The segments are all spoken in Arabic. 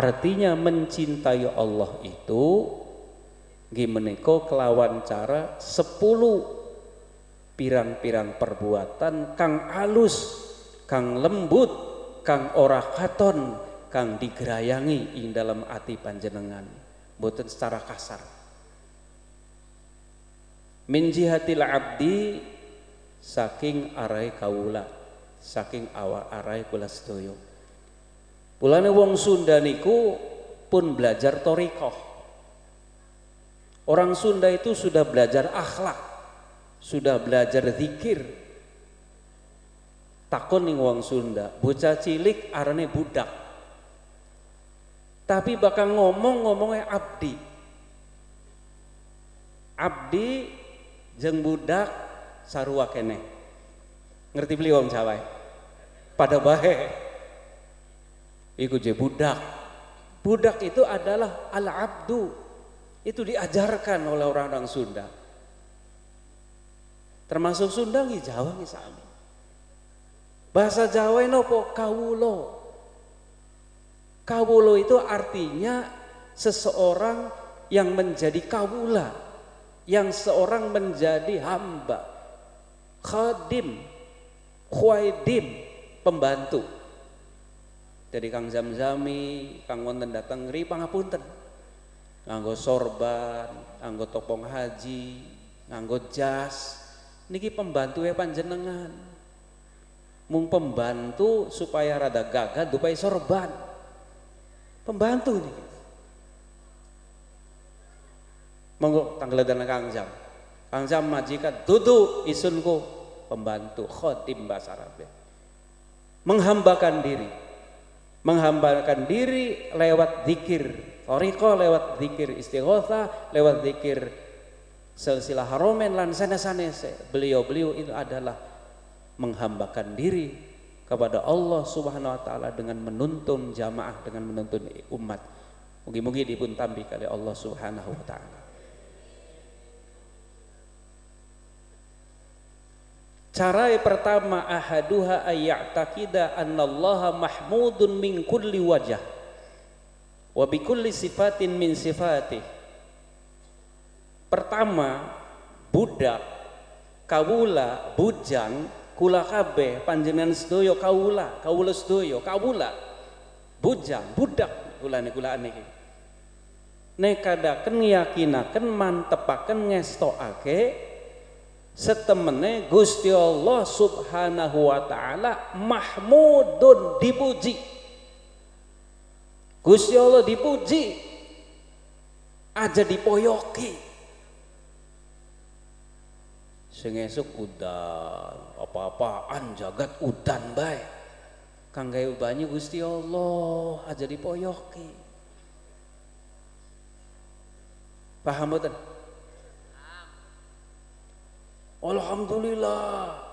Artinya mencintai Allah itu gimana kelawan cara sepuluh pirang-pirang perbuatan kang alus, kang lembut, kang ora katon, kang digerayangi ing dalam hati panjenengan. Boten secara kasar. Min jihatil abdi saking arai kaula, saking awa arai kula sedaya Mulane wong Sunda niku pun belajar torikoh. Orang Sunda itu sudah belajar akhlak, sudah belajar zikir. Takon ning wong Sunda, bocah cilik arane budak. Tapi bakal ngomong ngomongnya abdi. Abdi jeng budak sarua kene. Ngerti beli wong Jawa? Pada bahe Iku je budak. Budak itu adalah al-abdu. Itu diajarkan oleh orang-orang Sunda. Termasuk Sunda ngi Jawa ngi sami. Bahasa Jawa nopo kawulo. Kawulo itu artinya seseorang yang menjadi kawula, yang seorang menjadi hamba, khadim, khwaidim, pembantu. Jadi Kang Zamzami, Kang wonten datang ngeri pangapunten. Nganggo sorban, nganggo topong haji, nganggo jas. Niki pembantu ya panjenengan. Mung pembantu supaya rada gagah dupai sorban. Pembantu niki. Monggo tanggeledan Kang Zam. Kang Zam majikan duduk isunku pembantu khotim bahasa Arab. Menghambakan diri menghambakan diri lewat zikir Toriko lewat zikir istighosa lewat zikir silsilah haromen lan sanes-sanese beliau-beliau itu adalah menghambakan diri kepada Allah subhanahu wa ta'ala dengan menuntun jamaah dengan menuntun umat. Mungkin-mungkin dipun tambi kali Allah subhanahu wa ta'ala Cara pertama ahaduha ayya'taqida annallaha mahmudun min kulli wajah wa bi kulli sifatin min sifatih. Pertama, budak, kawula, bujang, kula kabeh panjenengan sedaya kawula, kawula sedaya, kawula. Bujang, budak kula niku kula niki. Nekadaken yakinaken mantepaken ngestokake setemene Gusti Allah Subhanahu wa taala mahmudun dipuji. Gusti Allah dipuji aja dipoyoki. Sing esuk udan, apa-apaan jagat udan bae. Kang gawe banyu Gusti Allah aja dipoyoki. Paham betul? Alhamdulillah.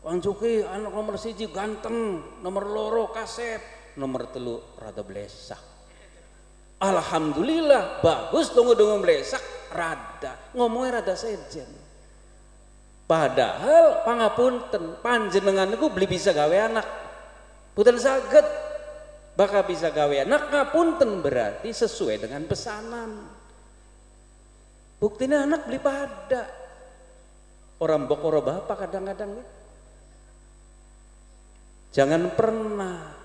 Wang Cuki anak nomor siji ganteng nomor loro kasep nomor telu rada blesak Alhamdulillah bagus tunggu tunggu blesak rada ngomongnya rada sejen. Padahal pangapunten panjenengan itu beli bisa gawe anak. Putar saged bakal bisa gawe anak ngapunten berarti sesuai dengan pesanan. Buktinya anak beli pada Orang bokoro bapak kadang-kadang ya. Jangan pernah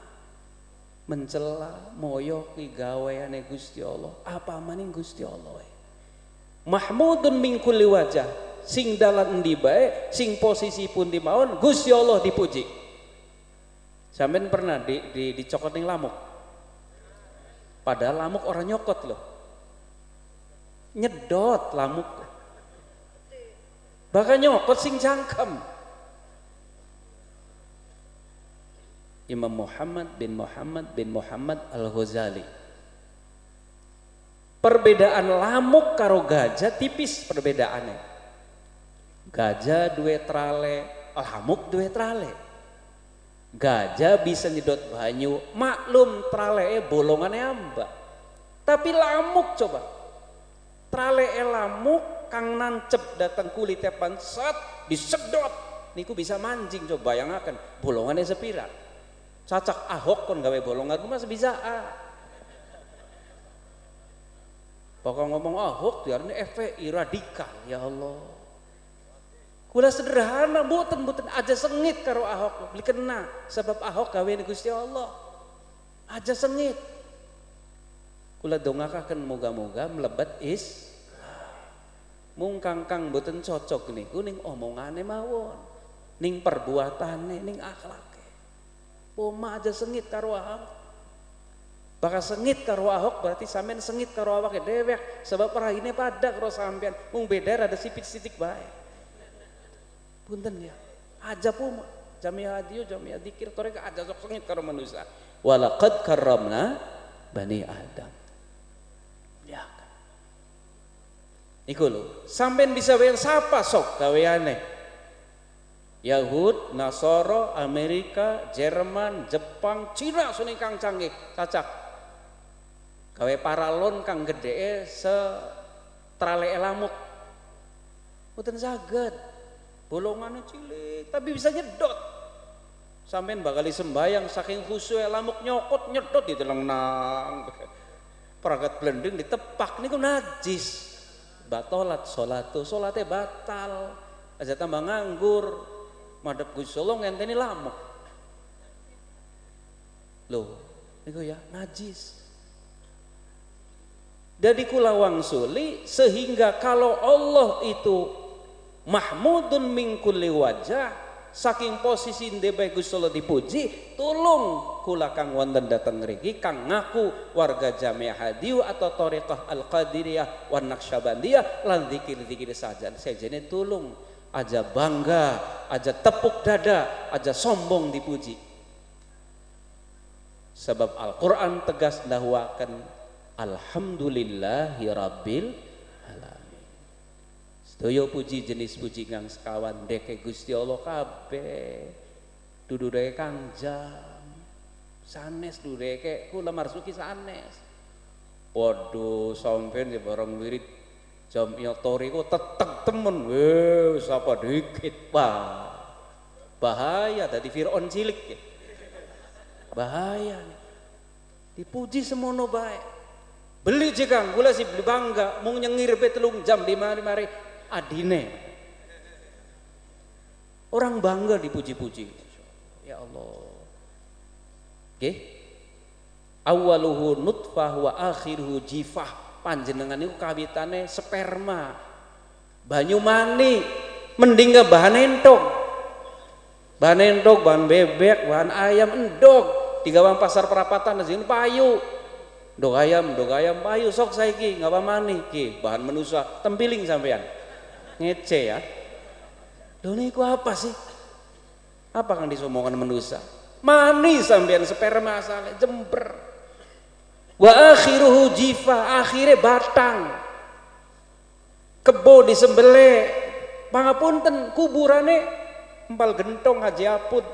mencela moyoki gaweane Gusti Allah. Apa maning Gusti Allah. Mahmudun min kulli wajah. Sing dalan endi bae, sing posisi pun di mawon Gusti Allah dipuji. Sampeyan pernah di, di dicokot ning lamuk. Padahal lamuk orang nyokot loh. Nyedot lamuk Bahkan nyokot sing jangkem. Imam Muhammad bin Muhammad bin Muhammad Al-Ghazali. Perbedaan lamuk karo gajah tipis perbedaannya. Gajah dua trale, lamuk dua trale. Gajah bisa nyedot banyu, maklum trale bolongannya amba. Tapi lamuk coba. Trale lamuk kang nancep datang kulit tepan sat disedot niku bisa mancing coba bayangkan bolongannya sepira cacak ahok kon gawe bolongan masih bisa ah. Pokok ngomong Ahok ini FPI radikal ya Allah. Kula sederhana mboten mboten aja sengit karo Ahok beli kena sebab Ahok gawe Gusti Allah. Aja sengit. Kula dongakaken moga-moga mlebet is mung kangkang mboten cocok niku ning omongane mawon. Ning perbuatane ning akhlake. Poma aja sengit karo Ahok. Bakal sengit karo Ahok berarti sampean sengit karo awake dewek sebab ini pada karo sampean mung beda ada sipit-sitik bae. Punten ya. Aja puma. Jamiah hadiyo, jamiah dikir, toreka aja sok sengit karo manusia. Walaqad karramna bani Adam. Ya. Iku lho, sampean bisa bayang siapa sok gaweane? Yahud, Nasoro, Amerika, Jerman, Jepang, Cina suni kang canggih, cacak. Gawe paralon kang gede se trale elamuk. Mboten saged bolongannya cilik tapi bisa nyedot sampean bakal sembayang saking khusyuk lamuk nyokot nyedot di dalam nang peragat blending ditepak niku najis batolat tuh solatnya batal. Aja tambah nganggur. Madep Gusti Allah ngenteni lamuk. Loh niku ya najis. Dari kulawang suli sehingga kalau Allah itu mahmudun min kulli wajah saking posisi ndebe Gusti Allah dipuji tulung kula kang wonten dateng ngriki kang ngaku warga Jamiah Hadiu atau Thariqah Al-Qadiriyah wan Naqsyabandiyah lan zikir-zikir saja. Sejene tulung aja bangga aja tepuk dada aja sombong dipuji. Sebab Al-Qur'an tegas dahwakan alhamdulillahi rabbil Sedaya puji jenis puji kang sekawan deke Gusti Allah kabeh. Dudu deke kang jam. Sanes dudu deke kula marsuki sanes. Waduh, sampean ya bareng wirid jam tori kok tetek temen. Weh, sapa dikit, Pak. Bahaya tadi Fir'aun cilik ya. Bahaya nih. Dipuji semono baik. Beli jika gula sih beli bangga, mau nyengir betelung jam di mari-mari adine. Orang bangga dipuji-puji. Ya Allah. Oke. Awaluhu nutfah wa akhiruhu jifah. Panjenengan itu kawitane sperma. Banyu mani. Mending bahan entok. Bahan entok, bahan bebek, bahan ayam endok. Tiga bang pasar perapatan sini payu. Dok ayam, dok ayam payu sok saiki nggak mani ki bahan menusa tempiling sampean ngece ya Loh niku apa sih? Apa kan disomongkan manusia? Mani sampean sperma asale jember. Wa akhiruhu jifa, akhirnya batang. Kebo disembele. Pangapunten kuburane empal gentong haji aput.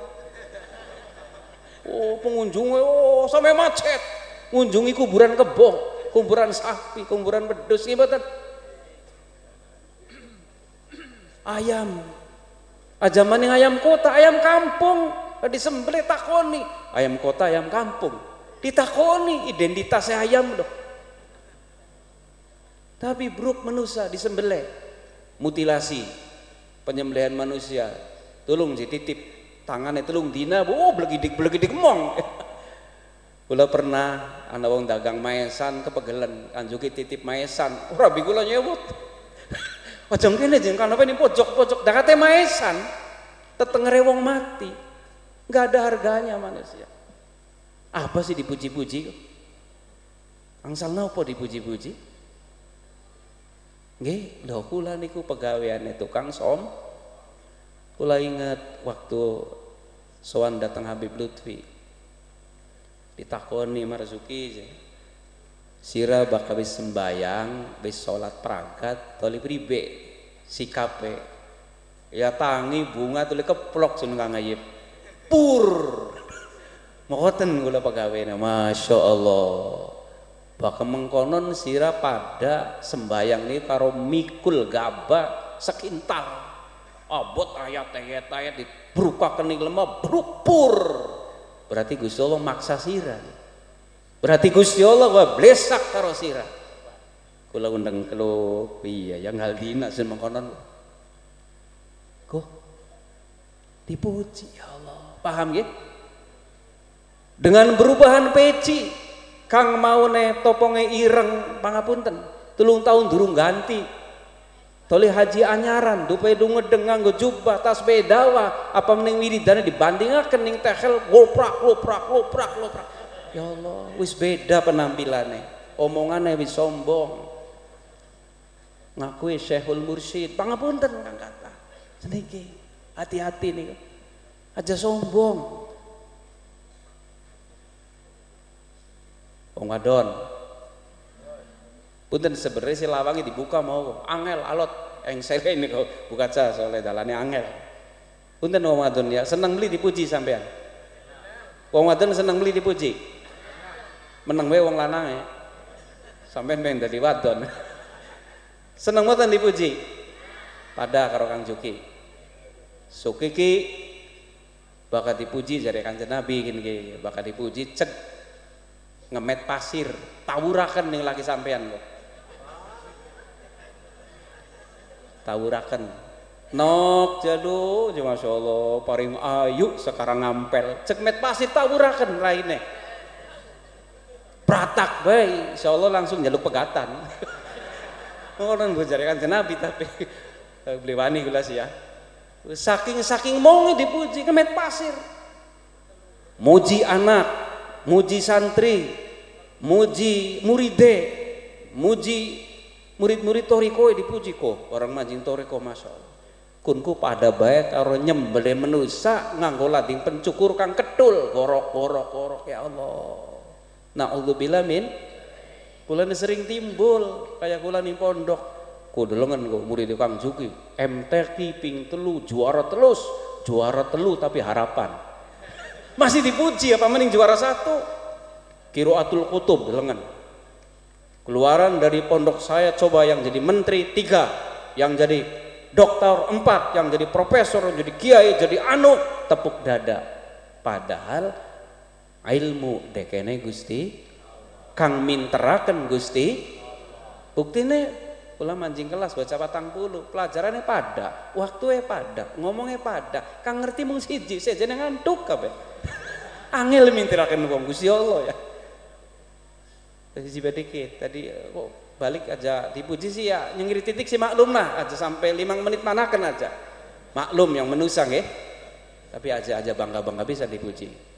Oh, pengunjungnya oh sampai macet. Ngunjungi kuburan kebo, kuburan sapi, kuburan ibadat ayam. Aja maning ayam kota ayam kampung. Disembelih takoni. Ayam kota ayam kampung. Ditakoni identitasnya ayam dong tapi bruk manusia disembelih mutilasi. Penyembelihan manusia. Tolong titip tangannya tolong dina. Oh belegidik belegidik mong. Kula pernah anak wong dagang maesan kepegelen kanjuki titip maesan. Ora bi kula nyebut Ojong kene jeng apa ini pojok-pojok dakate maesan tetengere wong mati. Enggak ada harganya manusia. Apa sih dipuji-puji? Angsal napa dipuji-puji? Nggih, lho kula niku pegaweane tukang som. Kula inget waktu sowan datang Habib Lutfi. Ditakoni Marzuki sira bakal wis sembayang wis salat pragat toli pribe sikape. Ya tangi bunga tuli keplok sun kang ayib pur. Ngoten kula pegawene Masya Allah bakal mengkonon sira pada sembayang ini karo mikul gaba sekintal. Abot ayat-ayat ayat berupa kening lemah berupur berarti Gusti maksa sira Berarti Gusti Allah wa blesak karo sirah. kula undang klub iya yang hal dina sen mengkonon. Kok? Dipuji ya Allah. Paham ya dengan perubahan peci kang mau ne toponge ireng pangapunten telung tahun durung ganti. Toli haji anyaran dupe du ngedeng nganggo jubah tas bedawa apa mending wiridane dibandingaken ning tehel goprak goprak goprak goprak ya Allah wis beda penampilannya. Omongannya wis sombong. Ngakui Syekhul Mursyid. Pangapunten kang kata seniki hati-hati nih aja sombong. Wong wadon. Punten sebenarnya si lawangi dibuka mau angel alot. Saya ini kau buka aja soalnya dalannya angel. Punten wong wadon ya senang beli dipuji sampean. Wong wadon senang beli dipuji menang wae wong lanang ya sampean main dari wadon Seneng banget dipuji. Pada karo Kang Juki. Sukiki bakal dipuji jadi Kanjeng Nabi gini bakal dipuji cek ngemet pasir tawurakan nih lagi sampean kok. Tawurakan Nok jadu, masya Allah, paring ayu sekarang ngampel. Cek met pasir tawurakan lainnya. Pratak baik, insya Allah langsung jaluk pegatan. orang gue cari kanjeng Nabi tapi beli wani gula sih ya. Saking saking mau dipuji kemet pasir. Muji anak muji santri muji muride muji murid-murid toriko dipuji kok orang majin toriko masya Allah. Kunku pada baik karo nyembeli menusa nganggo lading pencukur kang ketul gorok gorok gorok ya Allah Na'udzubillah min kula sering timbul kayak kula nih pondok. Kudelengan kok murid Kang Juki. MTQ ping telu juara terus juara telu tapi harapan. Masih dipuji apa mending juara satu? Kiroatul kutub delengan keluaran dari pondok saya coba yang jadi menteri tiga yang jadi dokter empat yang jadi profesor jadi kiai jadi anu tepuk dada. Padahal ilmu dekene gusti kang minteraken Gusti buktine kula manjing kelas baca patang puluh pelajarannya pada waktunya pada ngomongnya pada kang ngerti mung siji saya jadi ngantuk kabeh. Angel minteraken wong Gusti Allah ya. Jadi dikit tadi kok balik aja dipuji sih ya nyengiri titik sih maklum lah aja sampai lima menit manakan aja. Maklum yang menusang ya. Tapi aja aja bangga bangga bisa dipuji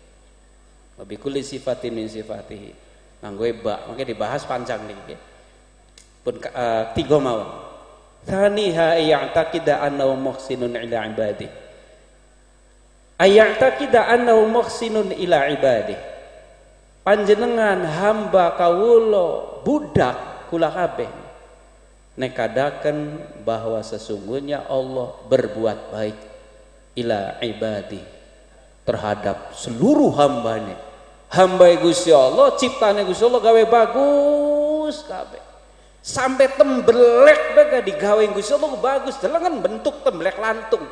lebih kulit sifatin min sifatihi. Nganggo ba makanya dibahas panjang nih ya. pun uh, tiga mawon. Thaniha ya'taqida annahu muhsinun ila ibadi ayataqida annahu muhsinun ila ibadi panjenengan hamba kawulo budak kula kabeh. Nekadaken bahwa sesungguhnya Allah berbuat baik ila ibadi terhadap seluruh hambanya. Hamba Gusti Allah ciptane Gusti Allah gawe bagus kabeh sampai tembelek baga digawe Gusti Allah bagus delengan bentuk tembelek lantung.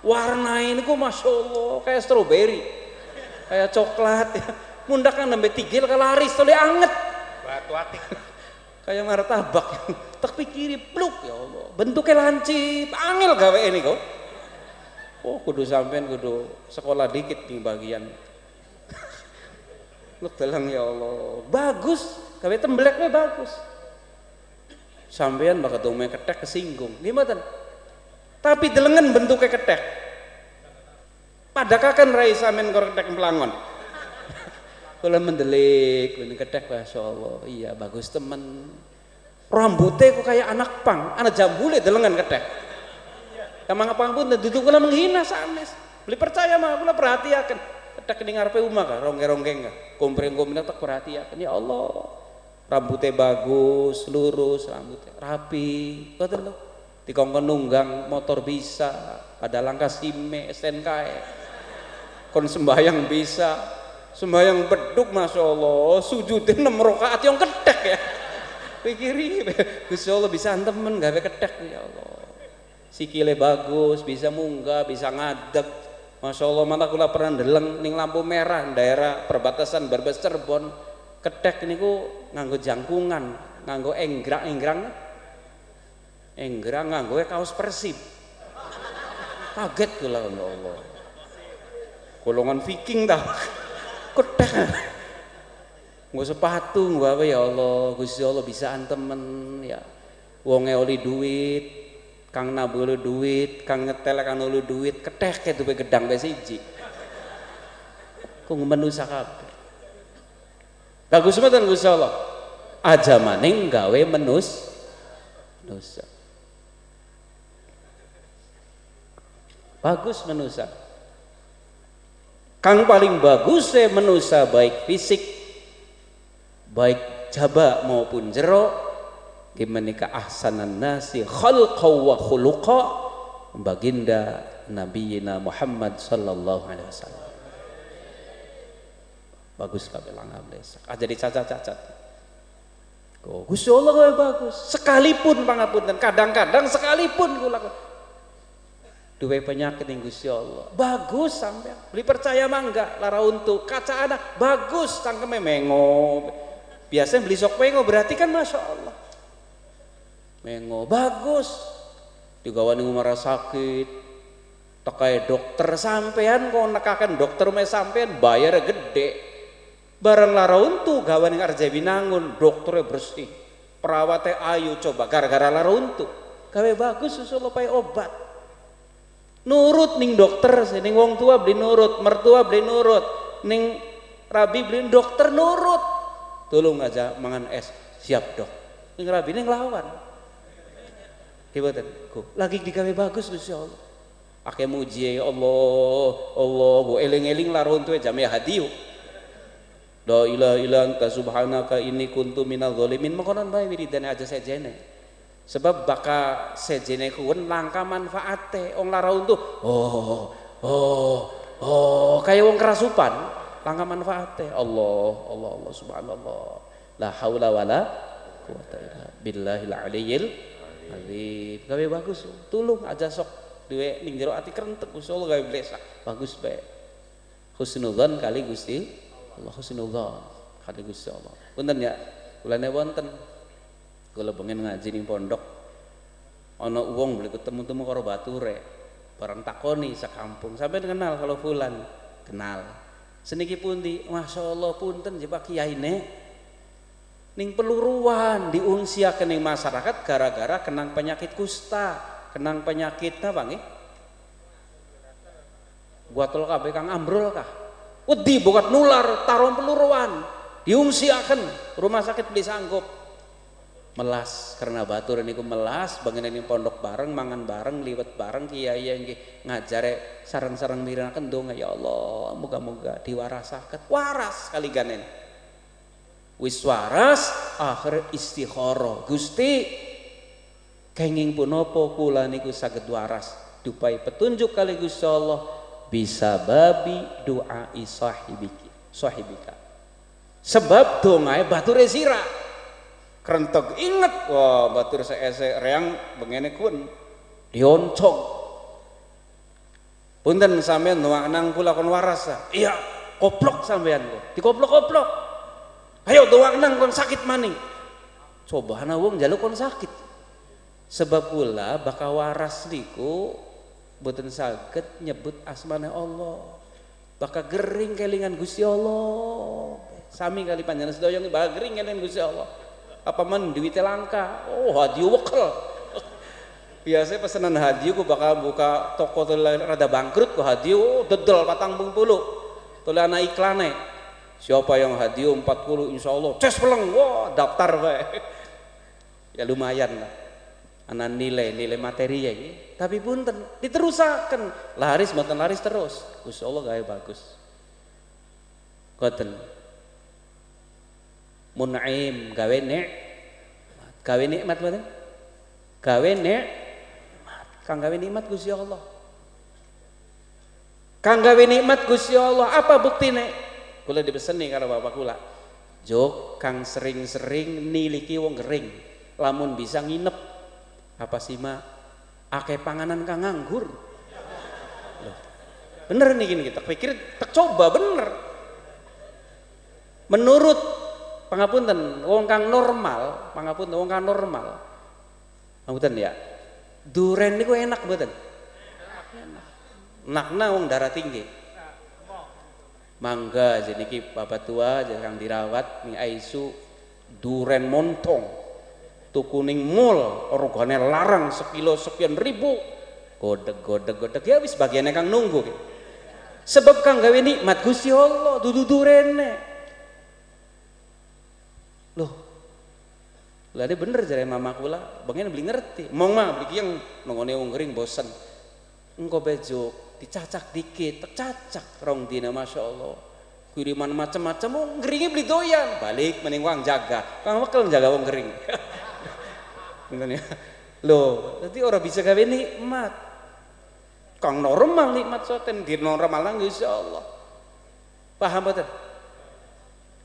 Warna ini kok masya Allah kayak stroberi kayak coklat. Ya mundak kan sampai tigil ke laris tuli anget. Batu atik. Kayak martabak. Tak pikiri pluk ya Allah. Bentuknya lancip. Angel gawe ini kok oh kudu sampean kudu sekolah dikit di bagian Lu bilang ya Allah, bagus, gawe tembeleknya bagus. Sampean bakal dongme ketek kesinggung. Gimana? Tapi delengen bentuknya ketek. Padahal rai samen ketek pelangon. Kalau mendelik, ini ketek masya Allah, iya bagus temen. Rambutnya kok kayak anak pang, anak jambule delengan ketek. Kamang pang pun duduk kula menghina sanes. Beli percaya mah kula perhatiakan. Tak kening ngarepe umah kah rongge-ronggeng kah. Kompreng-kompreng tak perhatian ya Allah rambutnya bagus lurus rambutnya rapi. Betul loh dikongkon nunggang motor bisa ada langkah sime SNK kon sembahyang bisa. Sembahyang beduk masya Allah. Sujudin enam rakaat yang ketek ya. Pikiri Gusti Allah bisa temen gawe ketek ya Allah sikile bagus bisa munggah bisa ngadeg Masya Allah mana kula pernah deleng ning lampu merah daerah perbatasan Brebes Cirebon ketek niku nganggo jangkungan nganggo enggrang-enggrang. Enggrang nganggo kaos Persib. Kaget kula ya Allah. Golongan Viking dah. Ketek. Nggo sepatu nggo apa ya Allah, Gusti Allah bisa temen ya. Wonge oli duit, kang nabulu duit, kang ngetel kang nulu duit, ketek itu be gedang be siji. Kok menusa kabeh. Bagus mboten Gusti Allah. Aja maning gawe menus menusa. Bagus menusa. Kang paling bagus saya menusa baik fisik, baik jaba maupun jero, gimana ke ahsanan nasi khalqa wa khuluqa baginda Nabi Muhammad sallallahu alaihi wasallam. Bagus kabeh langam lesak. Ah jadi cacat-cacat. Kok Gusti Allah bagus. Sekalipun pangapunten, kadang-kadang sekalipun kula duwe penyakit ning Gusti Allah. Bagus sampai Beli percaya mangga lara untuk kaca anak bagus cangkeme mengo. Biasanya beli sok mengo berarti kan Masya Allah. Mengo bagus. Digawani umar sakit. Tekai dokter sampean kok nekakan dokter me sampean bayar gede. Barang lara gawan yang arja binangun dokternya bersih. Perawatnya ayu coba gara-gara lara untuk. Gawe bagus susul lupai obat nurut ning dokter ning wong tua beli nurut mertua beli nurut ning rabi beli dokter nurut tolong aja mangan es siap dok ning rabi ning lawan Kiboten, ku lagi digawe bagus Gusti Allah. Ake muji ya Allah, Allah, bu eling-eling laron tuh jamnya hadiu. La ilaha illa anta subhanaka inni kuntu minal zalimin. Mengkonon bae wiridan aja sejene. Sebab baka sejene kuwen langka manfaate wong lara untuk oh oh oh kayak wong kerasupan langka manfaate. Allah Allah Allah subhanallah. La haula wala quwata illa billahil aliyil azim gawe bagus tulung aja sok. Duwe ning jero ati krentek Gusti Allah gawe blesa bagus bae husnudzon kali Gusti Allah husnudzon kali Gusti Allah. Punten ya? Kulane wonten. Kalau pengen ngaji ning pondok. Ana uang beli ketemu-temu karo bature barang takoni sekampung. Sampai kenal kalau fulan? Kenal. Seniki pundi? Masya Allah punten jebak kiyaine ning peluruan diungsiaken ning masyarakat gara-gara kenang penyakit kusta kenang penyakit apa nggih? Tol kabeh kang ambrol kah? Wedi bukat nular taruh peluruan diungsiaken rumah sakit beli sanggup. Melas karena batur niku melas bangun ini pondok bareng mangan bareng liwat bareng kiai yang ngajare sarang-sarang mirinaken donga ya Allah moga-moga diwarasaken. Waras kali ganen wis waras akhir istikharah. Gusti kenging punapa kula niku saged waras. Dupai petunjuk kali Gusti Allah bisa babi doa sahibiki sahibika. Sebab dongae bature sirah. Kerentok inget wah batur seese reang bengene kun dioncong. Punten sampean nuang nang kula kon waras iya koplok sampean di koplok ayo doang nang kon sakit maning. Coba hana wong jaluk kon sakit. Sebab pula bakal waras niku boten saged nyebut asmane Allah. Bakal gering kelingan Gusti Allah. Sami kali panjenengan sedaya bakal gering kelingan Gusti Allah. Apa man duitnya langka? Oh hadiah wekel. Biasanya pesanan hadiah ku bakal buka toko tuh rada bangkrut ku hadiah. Oh dedel patang puluh tuh anak iklannya siapa yang hadiah 40 insya Allah ces peleng wah daftar bae ya lumayan lah. Anak nilai nilai materi ya tapi punten diterusakan laris mboten laris terus. Gusti Allah gaya bagus. Ngoten. Mun'im gawe nek gawe nikmat mboten? Gawe nek kang gawe nikmat Gusti Allah. Kang gawe nikmat Gusti Allah. Apa buktine kula dibeseni karo bapak kula. Jok kang sering-sering niliki wong gering lamun bisa nginep. Apa sih mak? Akeh panganan kang nganggur. Bener nih gini kita pikir tak coba bener. Menurut pangapunten wong kang normal pangapunten wong kang normal. Pangapunten ya duren niku enak mboten? Nakna wong darah tinggi mangga jadi ki bapak tua jadi kang dirawat nih aisu duren montong. Tukuning mall regane larang sekilo sekian ribu. Godeg godeg godeg ya wis bagiannya kang nunggu sebab kang gawe nikmat Gusti Allah dudu durene. Loh lah dia bener jare mama kula bengen beli ngerti. Mong mah beli yang nongone wong kering bosen. Engko bejo dicacak dikit cacak rong dina masya Allah. Kiriman macam-macam wong keringnya beli doyan. Balik mending wang jaga. Kang wakil jaga wong kering ya? Loh nanti orang bisa gawe nikmat. Kang normal nikmat soten di normal lang insya Allah. Paham betul?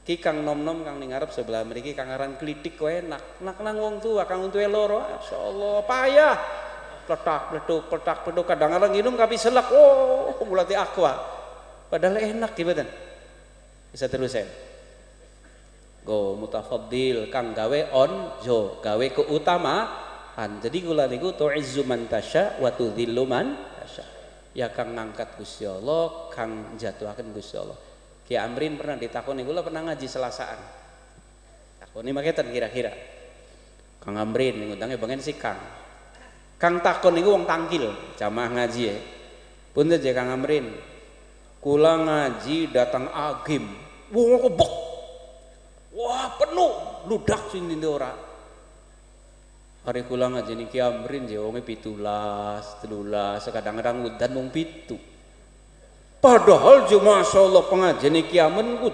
Ki kang nom-nom kang ning ngarep sebelah mriki kang aran klitik kowe enak. Nak nang wong tua kang untuwe loro, masyaallah payah. Pletak pleduk pletak kadang-kadang nginum kapi selak. Oh, mulati aqua. Padahal enak gitu Bisa terus saya. Go mutafaddil kang gawe on jo gawe keutamaan. Jadi kula niku tu'izzu man tasya wa tudhillu man tasya. Ya kang ngangkat Gusti Allah, kang jatuhaken Gusti Allah. Ki Amrin pernah ditakoni kula pernah ngaji selasaan. Takoni maketan kira-kira. Kang Amrin ngundangnya bangen si Kang. Kang takon niku wong tangkil, jamaah ngaji ya. Punten ya Kang Amrin. Kula ngaji datang agim. Wong kebok. Wah, penuh ludak sing dindi ora. Hari kula ngaji niki Amrin je wonge 17, 13, kadang-kadang udan mung pitu. Padahal cuma Allah pengajian iki amen ku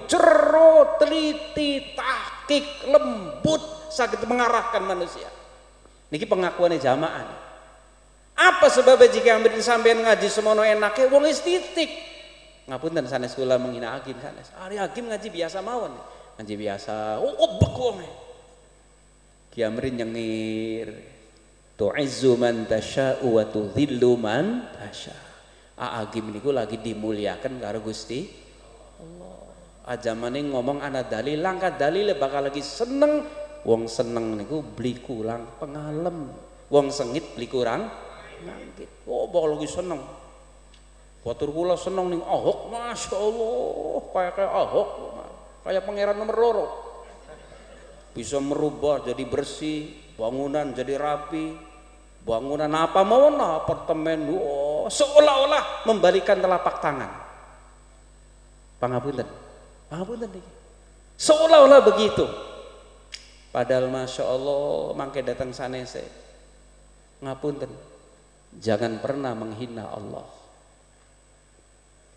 teliti, tahkik, lembut sakit mengarahkan manusia. Niki pengakuannya jamaah. Apa sebabnya jika ambil sampean ngaji semono enaknya wong estetik. Ngapunten sanes kula menghina hakim sanes. Ari hakim ngaji biasa mawon. Ngaji biasa. Oh, obek wong. Ki amrin nyengir. Tu'izzu man tasya'u wa tudhillu man tasya'. Aagim niku lagi dimuliakan karo Gusti Allah. Ajamane ngomong anak dalil langkah dalil bakal lagi seneng wong seneng niku beli kurang pengalem wong sengit beli kurang nangkit oh bakal lagi seneng. Batur kula seneng ning Ahok. Masya Allah kayak kayak Ahok. Kayak pangeran nomor loro. Bisa merubah jadi bersih bangunan jadi rapi. Bangunan apa mau apartemen. Oh, seolah-olah membalikan telapak tangan. Pangapunten pangapunten seolah-olah begitu. Padahal masya Allah mangke datang sanese ngapunten jangan pernah menghina Allah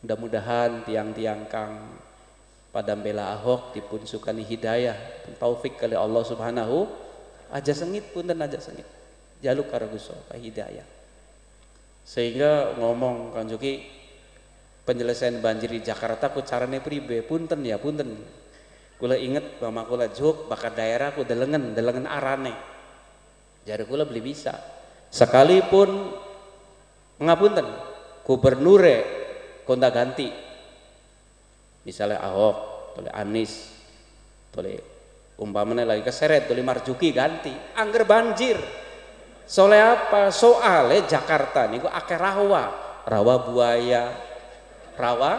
mudah-mudahan tiang-tiang kang pada bela Ahok dipun sukani hidayah taufik kali Allah subhanahu aja sengit punten aja sengit jaluk karo Gusti hidayah. Sehingga ngomong kan Juki penyelesaian banjir di Jakarta ku carane pribe punten ya punten. Kula inget mama kula juk bakat daerah ku delengen delengen arane. Jari kula beli bisa. Sekalipun ngapunten gubernure konta ganti. Misalnya Ahok, oleh Anis, oleh umpamanya lagi keseret, oleh Marjuki ganti, angger banjir Soleh apa? Soalnya Jakarta niku akeh rawa, rawa buaya, rawa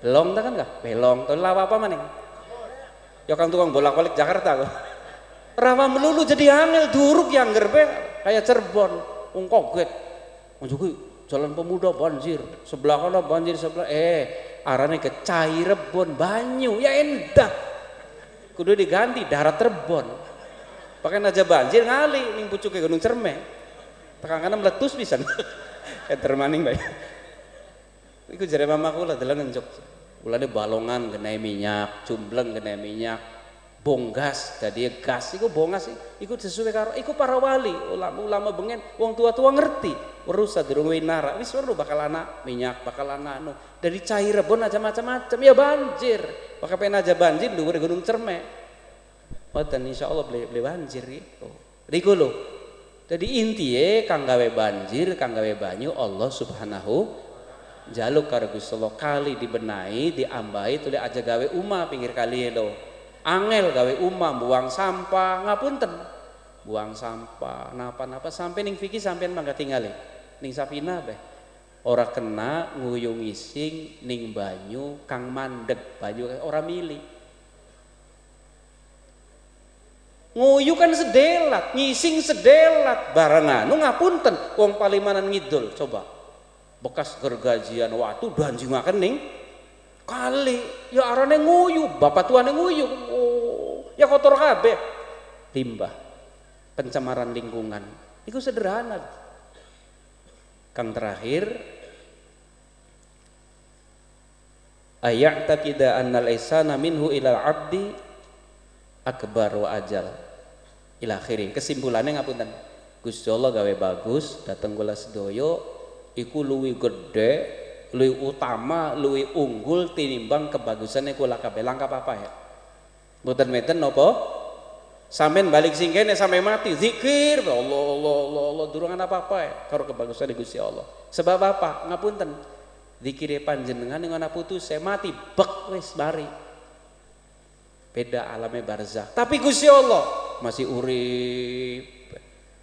belong kan nggak? Belong. Tuh lawa apa maning? Ya kang tukang bolak-balik Jakarta kok. Rawa melulu jadi angel duruk yang gerbe kayak Cirebon, wong. Wong jalan pemuda banjir, sebelah kana banjir sebelah eh arane ke Cairebon banyu ya endah. Kudu diganti darat Cirebon. Pakai aja banjir ngali ning pucuk Gunung Cerme. Tekan kana meletus bisa. Enter maning bae. Iku jare mamaku lah dalan njok. Ulane balongan kena minyak, cumbleng kena minyak, bonggas jadi gas. Iku bongas iku sesuai karo iku para wali ulama-ulama bengen wong tua-tua ngerti. Urusan durung winara wis weruh bakal anak minyak bakal anak anu. Dari cair rebon aja macam-macam. Ya banjir. Bakal pengen aja banjir dhuwur gunung cerme Wonten Allah beli beli banjir gitu. Riku lho. Jadi intinya kang gawe banjir, kang gawe banyu Allah Subhanahu jaluk karo Gusti Allah. Kali dibenahi, diambahi tuli aja gawe umah pinggir kali lo. Angel gawe umah buang sampah ngapunten. Buang sampah napa-napa. Sampai ning fikih sampean mangga tinggali. Ning sapina beh. Ora kena nguyung ngising ning banyu kang mandek. Banyu ora milih nguyu kan sedelat ngising sedelat. Barengan nu ngapunten. Wong palimanan ngidul coba. Bekas gergajian. Waktu danjingaken ning kali ya arane nguyu bapak tuane nguyu. Oh, ya kotor kabeh. Limbah pencemaran lingkungan. Itu sederhana. Kang terakhir ayat takida annal ihsana minhu ilal abdi akbar wa ajal. Ila akhirin kesimpulannya ngapunten. Gusti Allah gawe bagus dateng kula sedoyo iku luwi gede luwi utama luwi unggul tinimbang kebagusannya kula kabeh langkah apa ya mboten meten napa Sampai balik singkene sampai mati zikir Allah Allah Allah Allah durungan apa-apa ya karo kebagusan di Gusti Allah. Sebab apa? Ngapunten. Zikire panjenengan dengan putus saya mati bek wis bari. Beda alamnya barzah. Tapi Gusti Allah masih urip,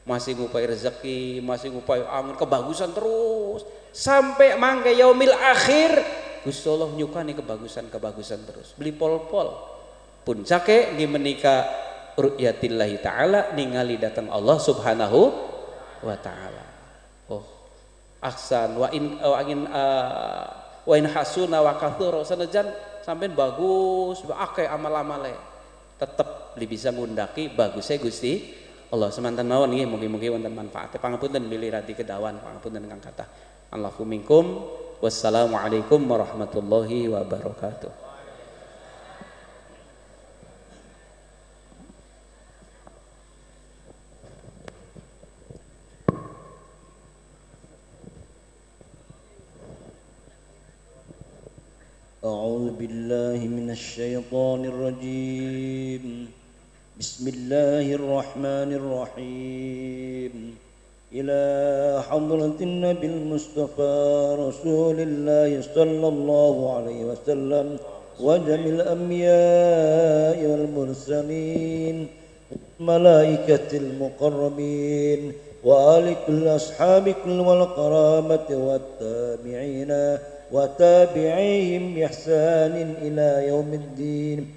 masih ngupai rezeki, masih ngupai angin kebagusan terus. Sampai mangke yaumil akhir Gusti Allah nyukani kebagusan-kebagusan terus. Beli pol-pol. Puncake nggih menika ru'yatillahi ta'ala ningali datang Allah subhanahu wa ta'ala. Oh aksan wa in wa in uh, wa in hasuna wa kathura. Sanajan sampean bagus akeh amal-amale. Tetep bisa ngundaki bagusnya Gusti Allah semantan mawon nggih mugi-mugi wonten manfaate pangapunten bilih radi kedawan pangapunten kang kata Allahu minkum wassalamualaikum warahmatullahi wabarakatuh أعوذ بالله من الشيطان الرجيم بسم الله الرحمن الرحيم. إلى حضرة النبي المصطفى رسول الله صلى الله عليه وسلم وجميع الأنبياء والمرسلين ملائكة المقربين وآل كل أصحاب كل والقرامة والتابعين وتابعيهم بإحسان إلى يوم الدين.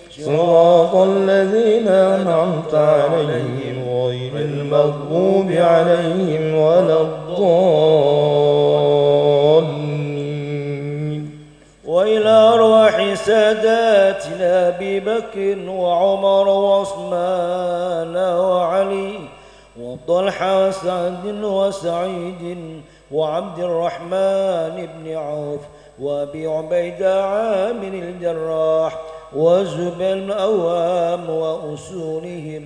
صراط الذين أنعمت عليهم غير المغضوب عليهم ولا الضالين. وإلى أرواح ساداتنا أبي بكر وعمر وعثمان وعلي وطلحة وسعد وسعيد وعبد الرحمن بن عوف وأبي عبيدة عامر الجراح وزبير بن أوام وأصولهم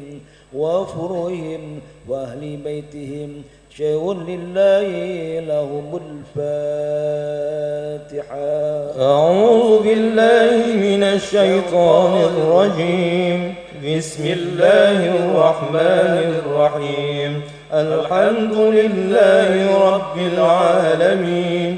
وفروهم وأهل بيتهم شيء لله لهم الفاتحة. أعوذ بالله من الشيطان الرجيم. بسم الله الرحمن الرحيم. الحمد لله رب العالمين.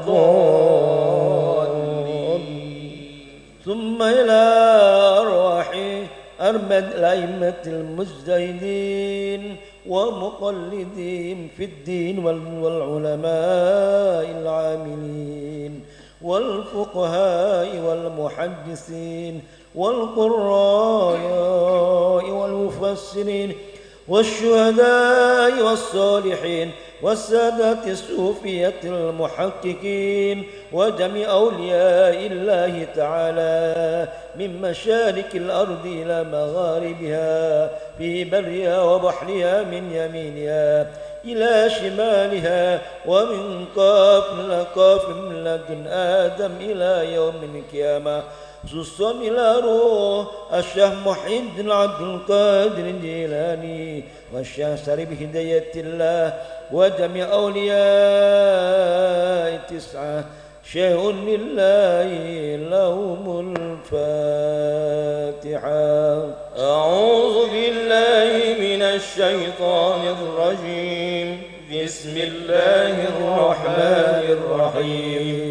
الأئمة المجتهدين ومقلدين في الدين والعلماء العاملين والفقهاء والمحدثين والقراء والمفسرين والشهداء والصالحين والسادة الصوفية المحققين وجميع أولياء الله تعالى من مشارق الأرض إلى مغاربها في برها وبحرها من يمينها إلى شمالها ومن قاف لقاف من لدن آدم إلى يوم القيامة. خصوصا إلى روح الشيخ محي عبد القادر الجيلاني والشيخ سري بهداية الله وجميع أولياء التسعة شيء لله لهم الفاتحة. أعوذ بالله من الشيطان الرجيم. بسم الله الرحمن الرحيم.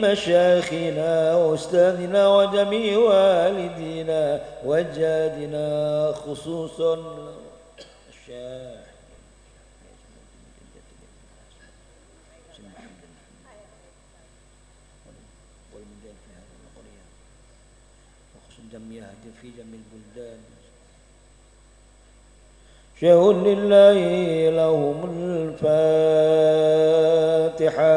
مشايخنا وأستاذنا وجميع والدينا وجادنا خصوصا الشيخ جميع في جميع البلدان شيء لله لهم الفاتحة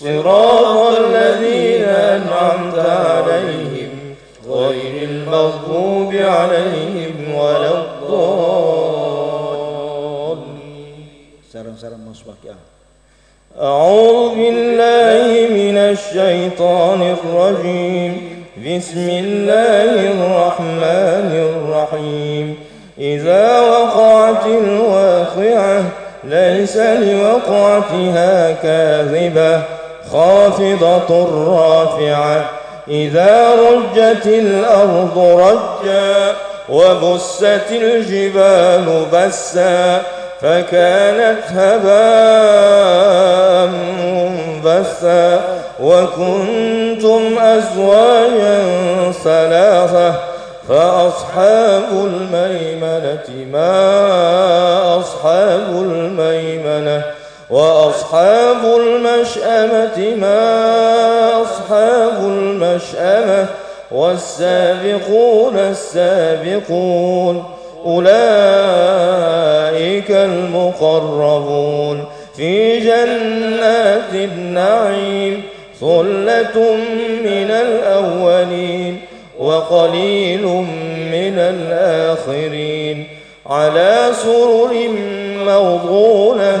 صراط الذين أنعمت عليهم غير المغضوب عليهم ولا الضالين. Sarang-sarang maswaki أعوذ بالله من الشيطان الرجيم. بسم الله الرحمن الرحيم. إذا وقعت الواقعة ليس لوقعتها كاذبة. خافضة رافعة. إذا رجت الأرض رجا وبست الجبال بسا فكانت هباء منبثا. وكنتم أزواجا ثلاثة فأصحاب الميمنة ما أصحاب الميمنة؟ وأصحاب المشأمة ما أصحاب المشأمة؟ والسابقون السابقون أولئك المقربون. في جنات النعيم ثلة من الأولين وقليل من الآخرين. على سرر موضونة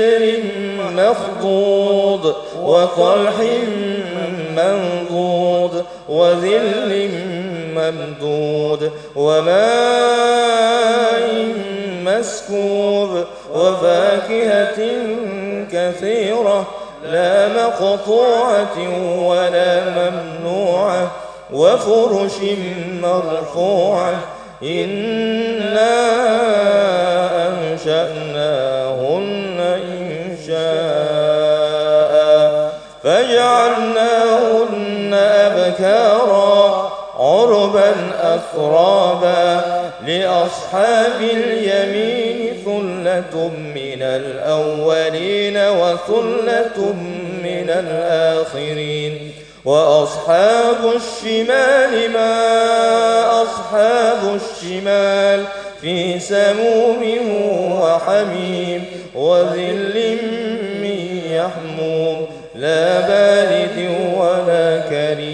سدر مخضود وطلح منضود وذل ممدود وماء مسكوب وفاكهة كثيرة لا مقطوعة ولا ممنوعة وفرش مرفوعة إنا أنشأناهن أبكارا عربا أترابا لأصحاب اليمين ثلة من الأولين وثلة من الآخرين وأصحاب الشمال ما أصحاب الشمال في سموم وحميم وذل من يحموم لا بارد ولا كريم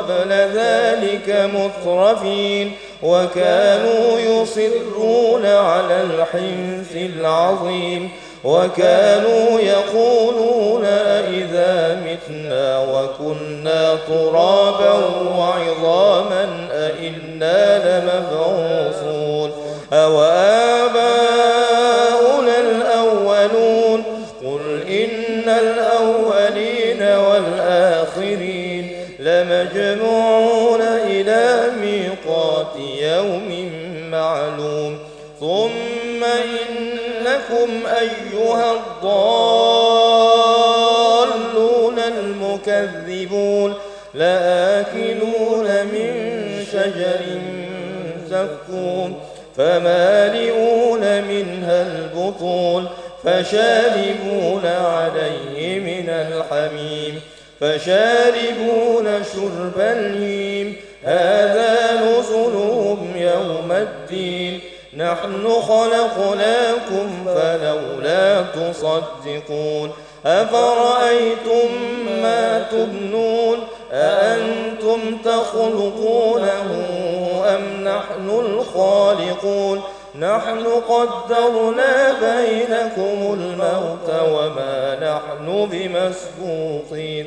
قبل ذلك مترفين وكانوا يصرون على الحنث العظيم وكانوا يقولون أئذا متنا وكنا ترابا وعظاما أئنا لمبعوثون أو آباؤنا لمجموعون إلى ميقات يوم معلوم. ثم إنكم أيها الضالون المكذبون. لآكلون من شجر زقوم فمالئون منها البطون. فشاربون عليه من الحميم. فشاربون شرب الهيم. هذا نزلهم يوم الدين. نحن خلقناكم فلولا تصدقون. أفرأيتم ما تبنون؟ أأنتم تخلقونه أم نحن الخالقون؟ نحن قدرنا بينكم الموت وما نحن بمسبوقين.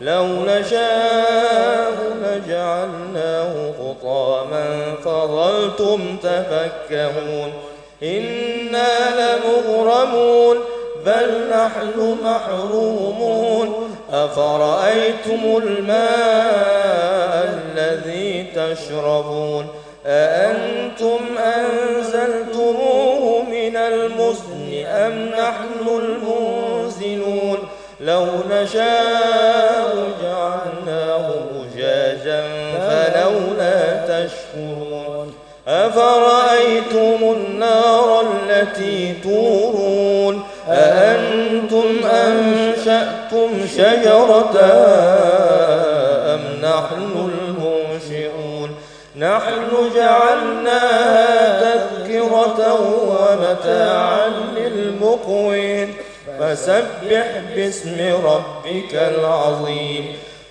لو نشاء لجعلناه حطاما فظلتم تفكهون إنا لمغرمون بل نحن محرومون أفرأيتم الماء الذي تشربون أأنتم أنزلتموه من المزن أم نحن المنزلون لو نشاء تشكرون أفرأيتم النار التي تورون؟ أأنتم أنشأتم شجرتها أم نحن المنشئون؟ نحن جعلناها تذكرة ومتاعا للمقوين. فسبح باسم ربك العظيم.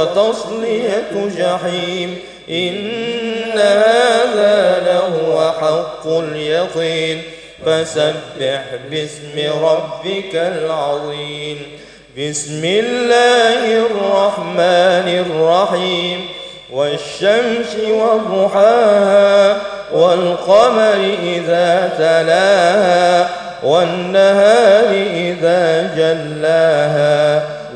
وتصلية جحيم. إن هذا لهو حق اليقين. فسبح باسم ربك العظيم. بسم الله الرحمن الرحيم. والشمس وضحاها. والقمر إذا تلاها. والنهار إذا جلاها.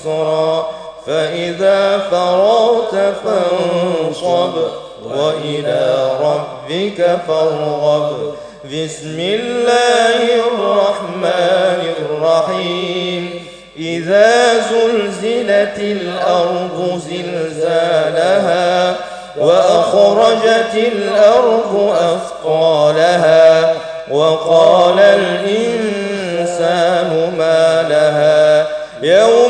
يسرا فإذا فرغت فانصب وإلى ربك فارغب. بسم الله الرحمن الرحيم. إذا زلزلت الأرض زلزالها وأخرجت الأرض أثقالها وقال الإنسان ما لها يومئذ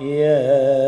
يا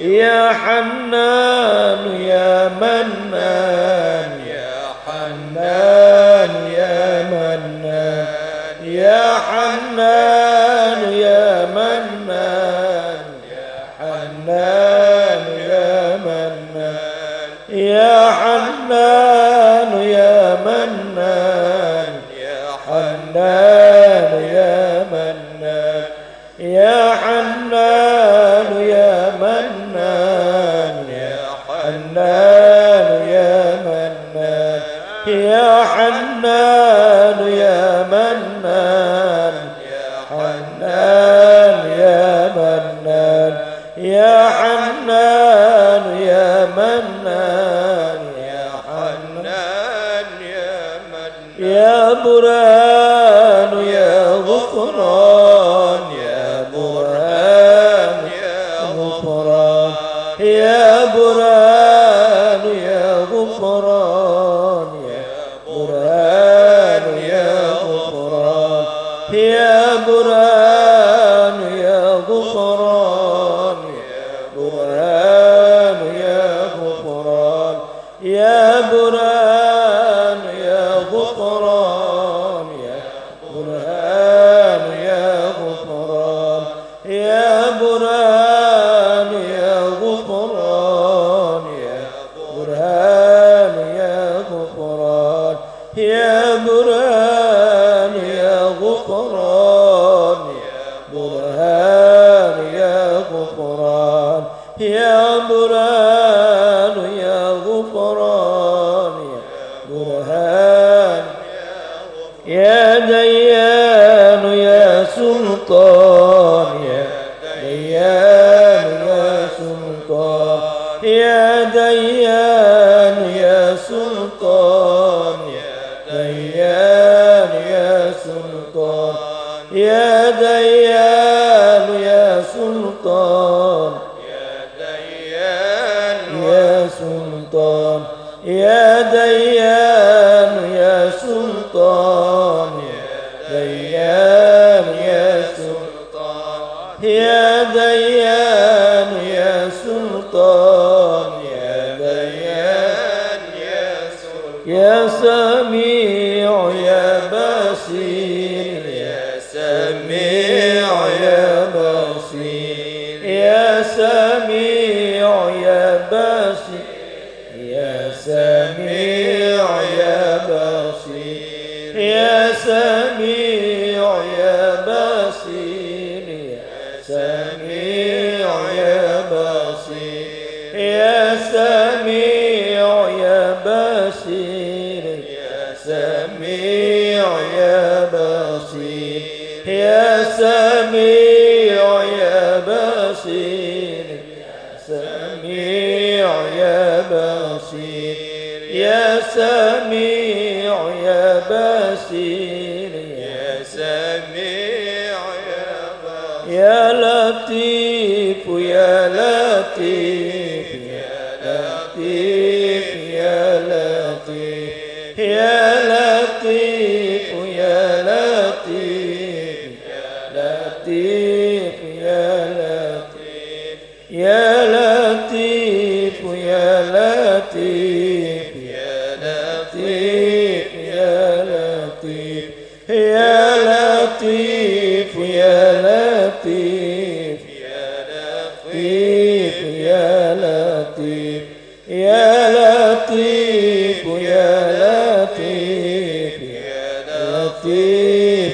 يا حنان يا منان كبر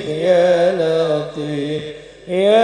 يا لطيف يا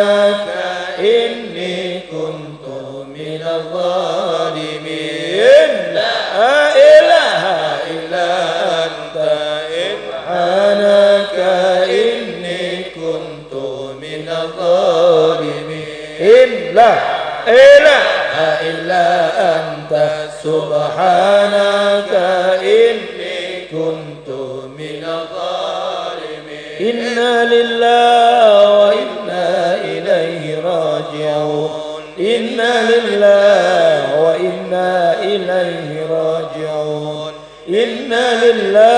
سبحانك إني كنت من الظالمين. إنا لله وإنا إليه راجعون. إنا لله وإنا إليه راجعون. إنا لله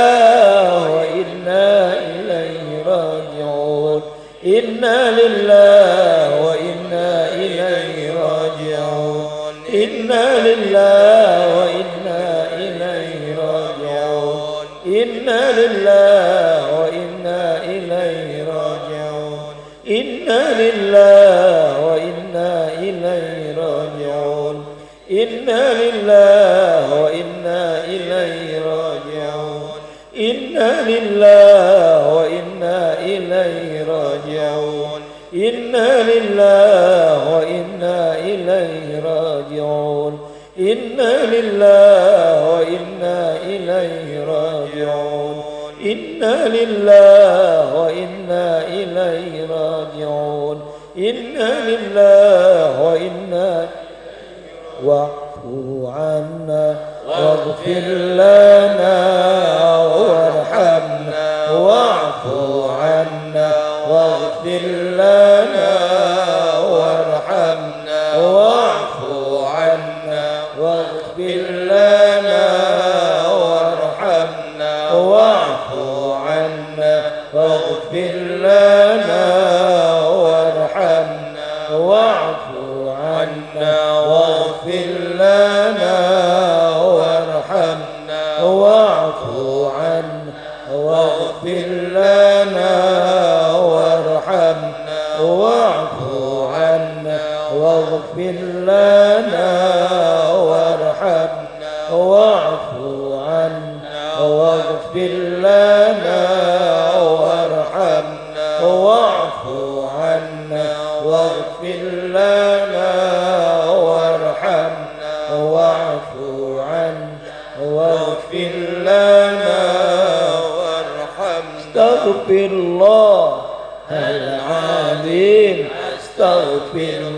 لله. واغفر لنا وارحمنا عنا واغفر لنا وارحمنا واعفو عنا واغفر لنا وارحمنا عنا واغفر لنا وارحمنا استغفر الله العظيم. استغفر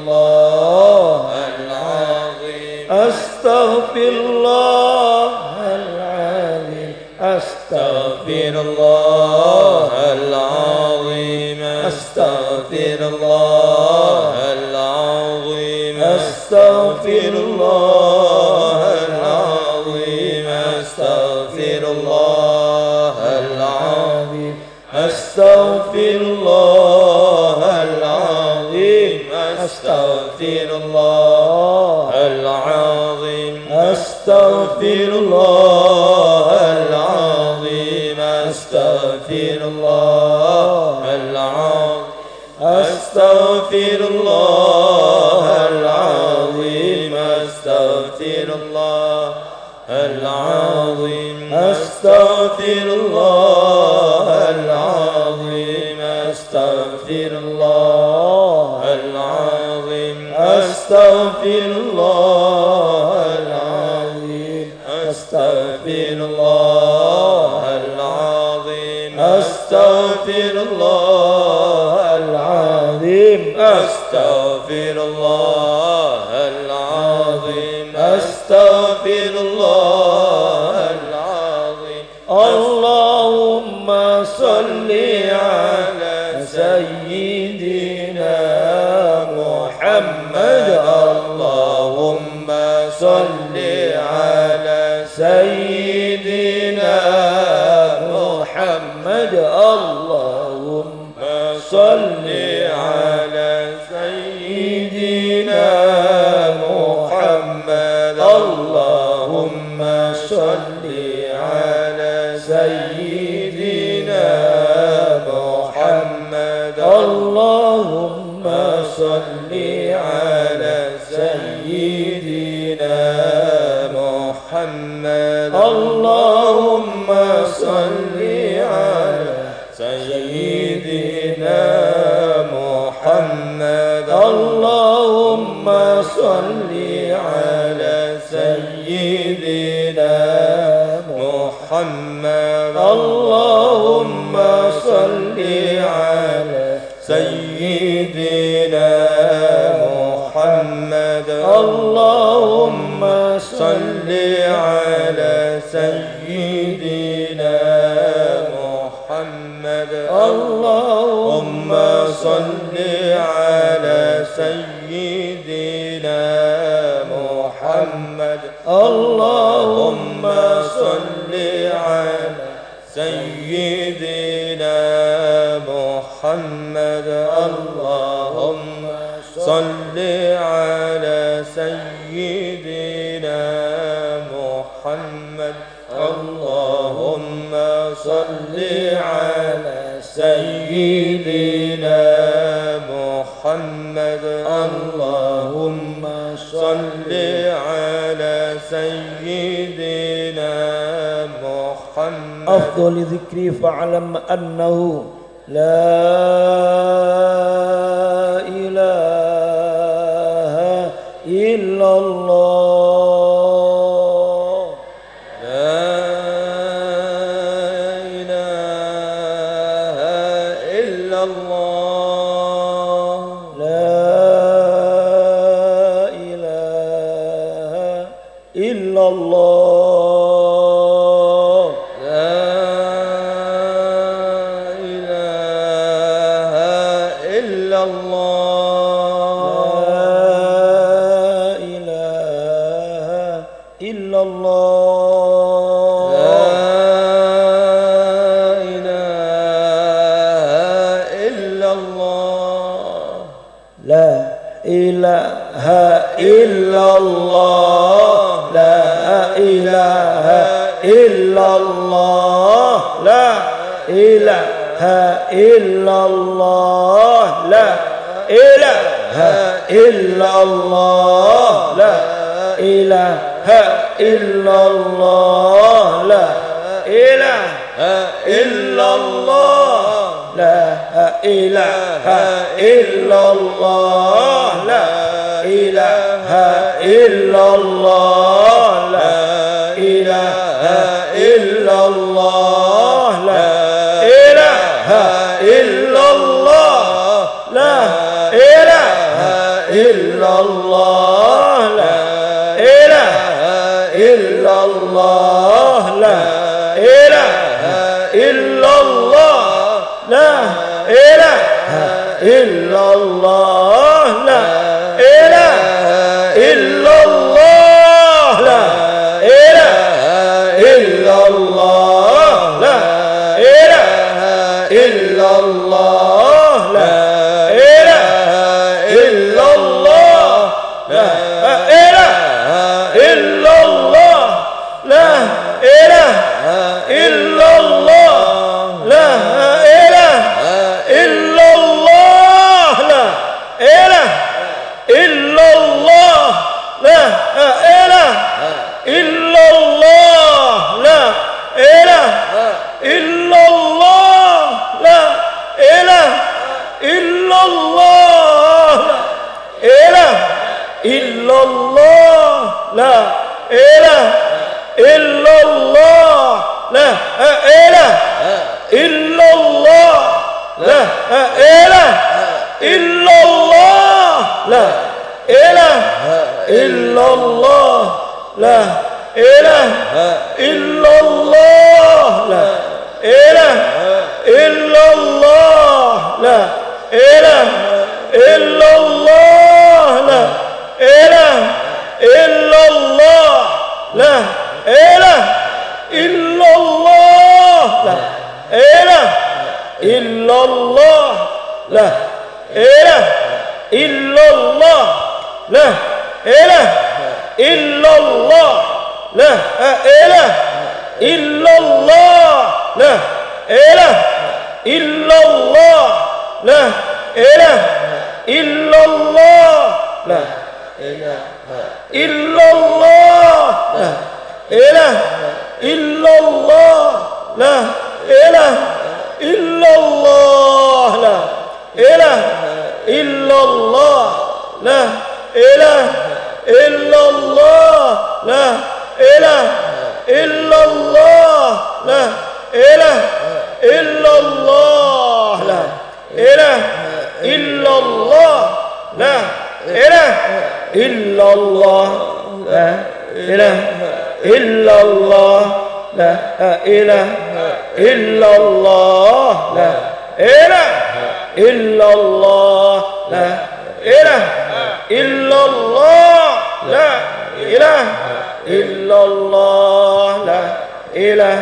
إله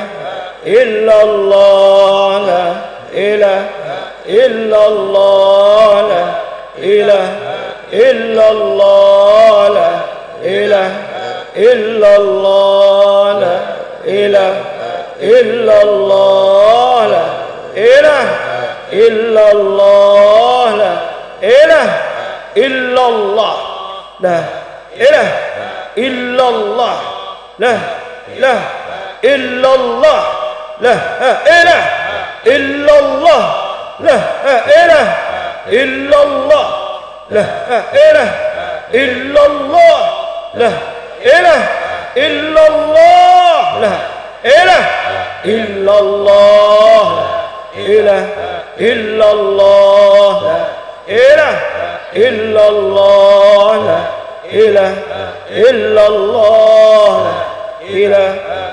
إلا الله لا إله إلا الله لا إله إلا الله لا إله إلا الله لا إله إلا الله لا إله إلا الله لا إله إلا الله لا إله إلا الله لا إله إلا الله لا إله. إلا الله لا إله. إلا الله لا إله. إلا الله لا إله. إلا الله لا إله. إلا الله إله. إلا الله إله. إلا الله إله. إلا الله إله.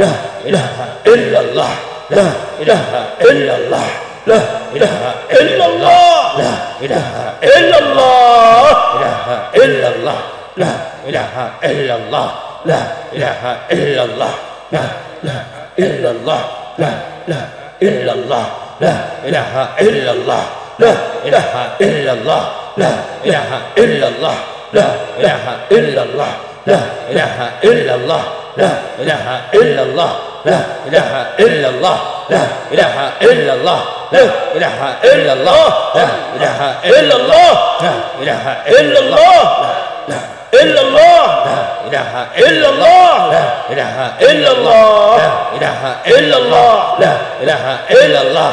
لا إله إلا الله لا إله إلا الله لا إله إلا الله لا إله إلا الله إله إلا الله لا إله إلا الله لا إله إلا الله لا لا إلا الله لا لا إلا الله لا إله إلا الله لا إله إلا الله لا إله إلا الله لا إله إلا الله لا إله إلا الله لا إله إلا الله لا إله إلا الله لا إله إلا الله لا إله إلا الله لا إله إلا الله لا إله إلا الله لا إلا الله لا إله إلا الله لا إله إلا الله لا إله إلا الله لا إله إلا الله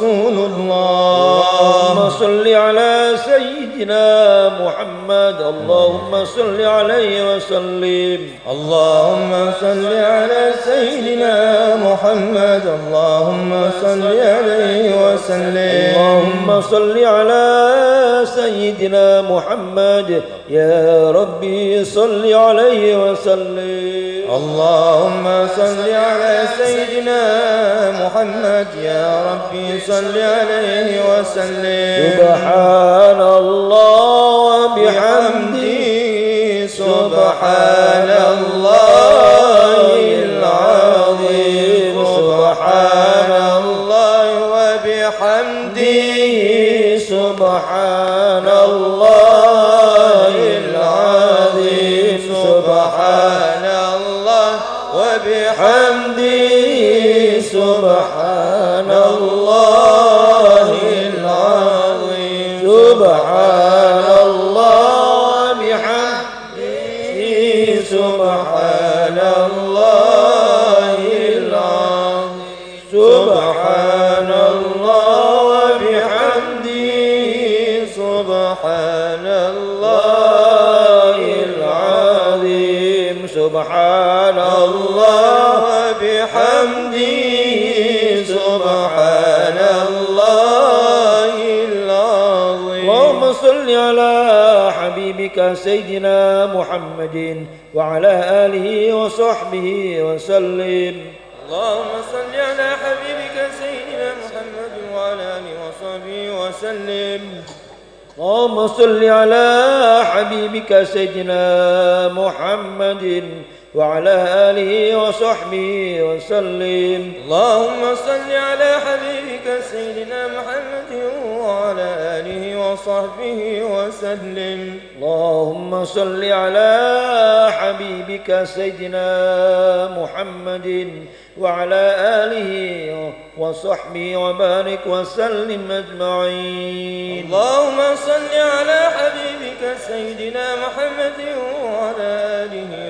رسول الله. اللهم صل على سيدنا محمد. اللهم صل عليه وسلم. اللهم صل على سيدنا محمد. اللهم صل عليه وسلم. اللهم صل على سيدنا محمد. يا ربي صل عليه وسلم. اللهم صل على سيدنا محمد يا ربي صل عليه وسلم. سبحان الله وبحمده. سبحان الله الله وبحمده سبحان الله العظيم اللهم صل على حبيبك سيدنا محمد وعلى آله وصحبه وسلم. اللهم صل على حبيبك سيدنا محمد وعلى آله وصحبه وسلم. اللهم صل على حبيبك سيدنا محمد وعلى آله وصحبه وسلم. اللهم صل على حبيبك سيدنا محمد وعلى آله وصحبه وسلم. اللهم صل على حبيبك سيدنا محمد وعلى آله وصحبه وبارك وسلم أجمعين. اللهم صل على حبيبك سيدنا محمد وعلى آله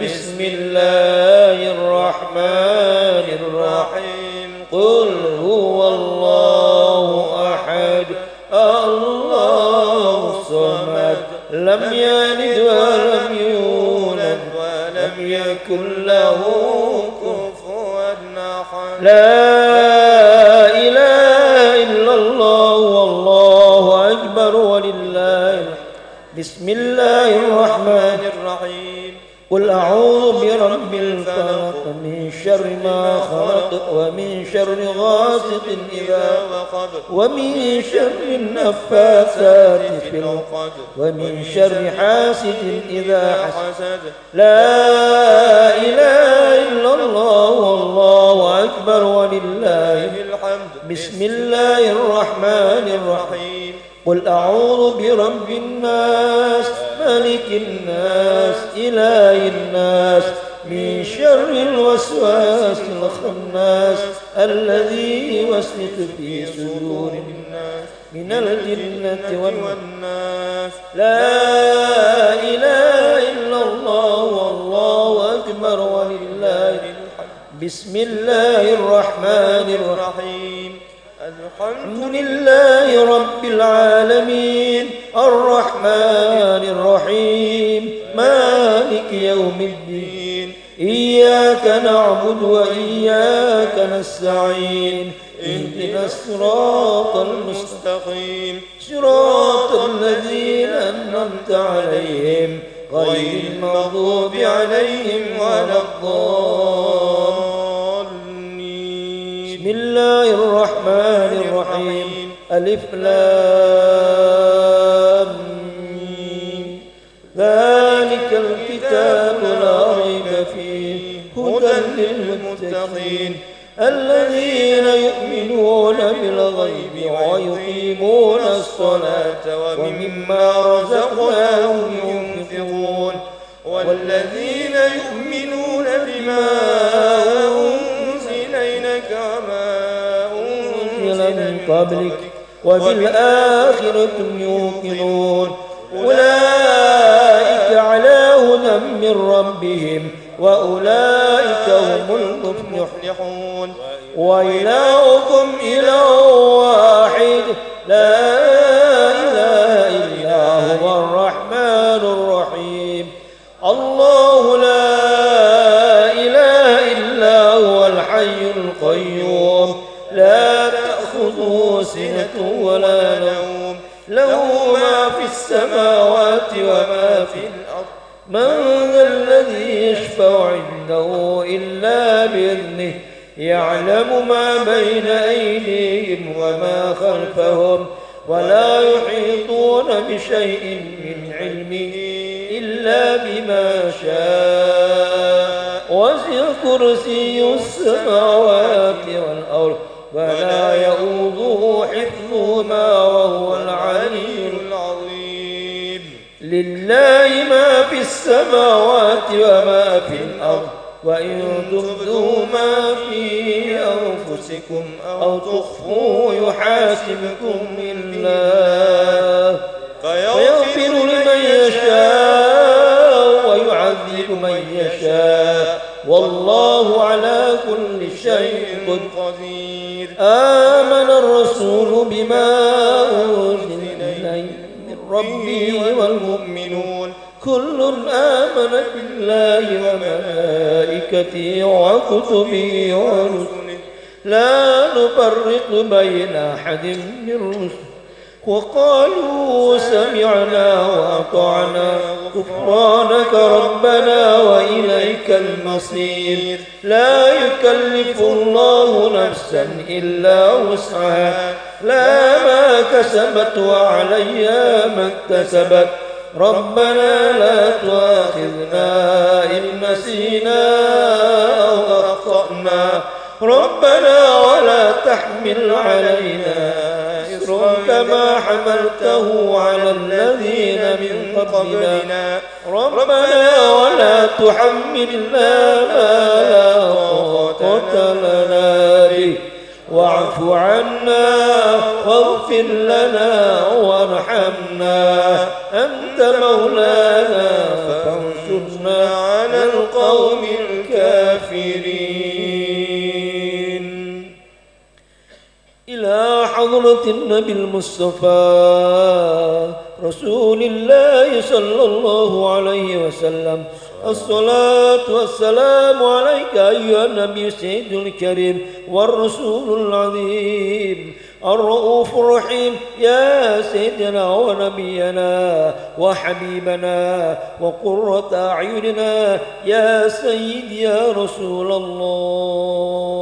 biz شر حاسد. فيغفر لمن يشاء ويعذب من يشاء. والله على كل شيء قدير. آمن الرسول بما أنزل إليه من ربه والمؤمنون. كل آمن بالله وملائكته وكتبه ورسله. لا نفرق بين أحد من رسله. وقالوا سمعنا وأطعنا غفرانك ربنا وإليك المصير. لا يكلف الله نفسا إلا وسعها. لا ما كسبت وعليها ما اكتسبت. ربنا لا تؤاخذنا إن نسينا أو أخطأنا. ربنا ولا تحمل علينا كما حملته على الذين من قبلنا. ربنا ولا تحملنا ما لا طاقة لنا به. واعف عنا واغفر لنا وارحمنا. أنت مولانا فانصرنا. حضرة النبي المصطفى رسول الله صلى الله عليه وسلم. الصلاة والسلام عليك أيها النبي سيد الكريم والرسول العظيم. الرؤوف الرحيم يا سيدنا ونبينا وحبيبنا وقرة أعيننا يا سيد يا رسول الله.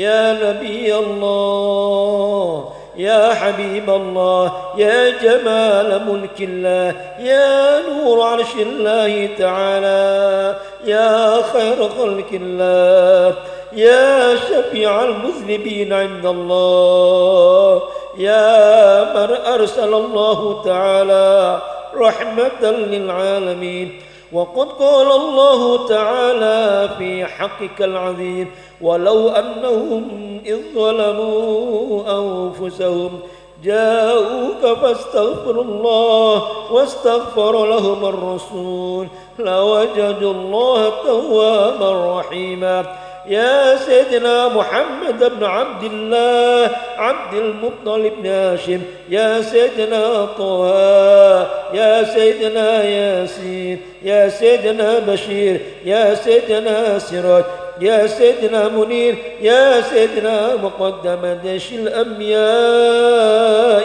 يا نبي الله يا حبيب الله يا جمال ملك الله يا نور عرش الله تعالى يا خير خلق الله يا شفيع المذنبين عند الله يا من أرسل الله تعالى رحمة للعالمين. وقد قال الله تعالى في حقك العظيم ولو أنهم إذ ظلموا أنفسهم جاءوك فاستغفروا الله واستغفر لهم الرسول لوجدوا الله توابا رحيما يا سيدنا محمد بن عبد الله عبد المطلب بن هاشم يا سيدنا طه يا سيدنا ياسين يا سيدنا بشير يا سيدنا سراج يا سيدنا منير يا سيدنا مقدم دش الأنبياء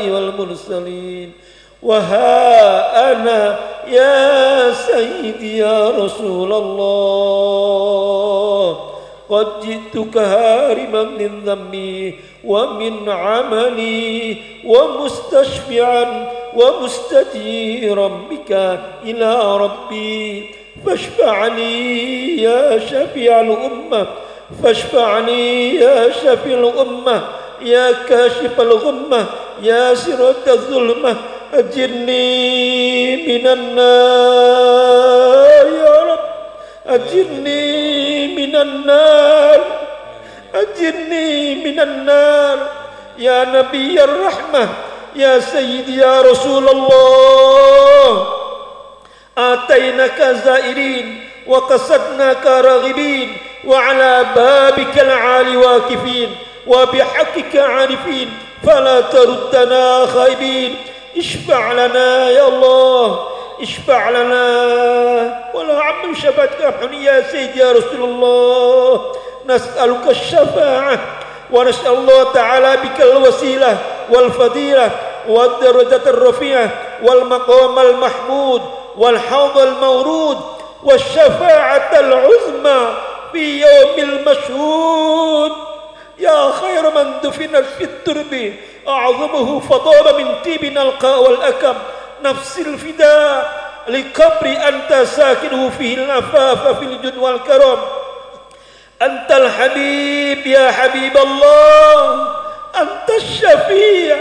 والمرسلين. وها أنا يا سيدي يا رسول الله. قد جئتك هاربا من ذنبي ومن عملي ومستشفعا ومستجيرا بك إلى ربي. فاشفع لي يا شفيع الأمة فاشفع لي يا شفيع الأمة يا كاشف الغمة يا سرة الظلمة أجرني من النار. أجرني من النار أجرني من النار. يا نبي الرحمة يا سيدي يا رسول الله. آتيناك زائرين وقصدناك راغبين وعلى بابك العالي واقفين وبحقك عارفين فلا تردنا خائبين. اشفع لنا يا الله. اشفع لنا. ولا عم شفتك يا سيدي يا رسول الله. نسألك الشفاعة ونسأل الله تعالى بك الوسيلة والفضيلة والدرجة الرفيعة والمقام المحمود والحوض المورود والشفاعة العظمى في يوم المشهود. يا خير من دفن في الترب أعظمه فضاب من طيب القاء والأكم. نفس الفداء لقبر أنت ساكنه فيه الأفاف في الجد والكرم. أنت الحبيب يا حبيب الله. أنت الشفيع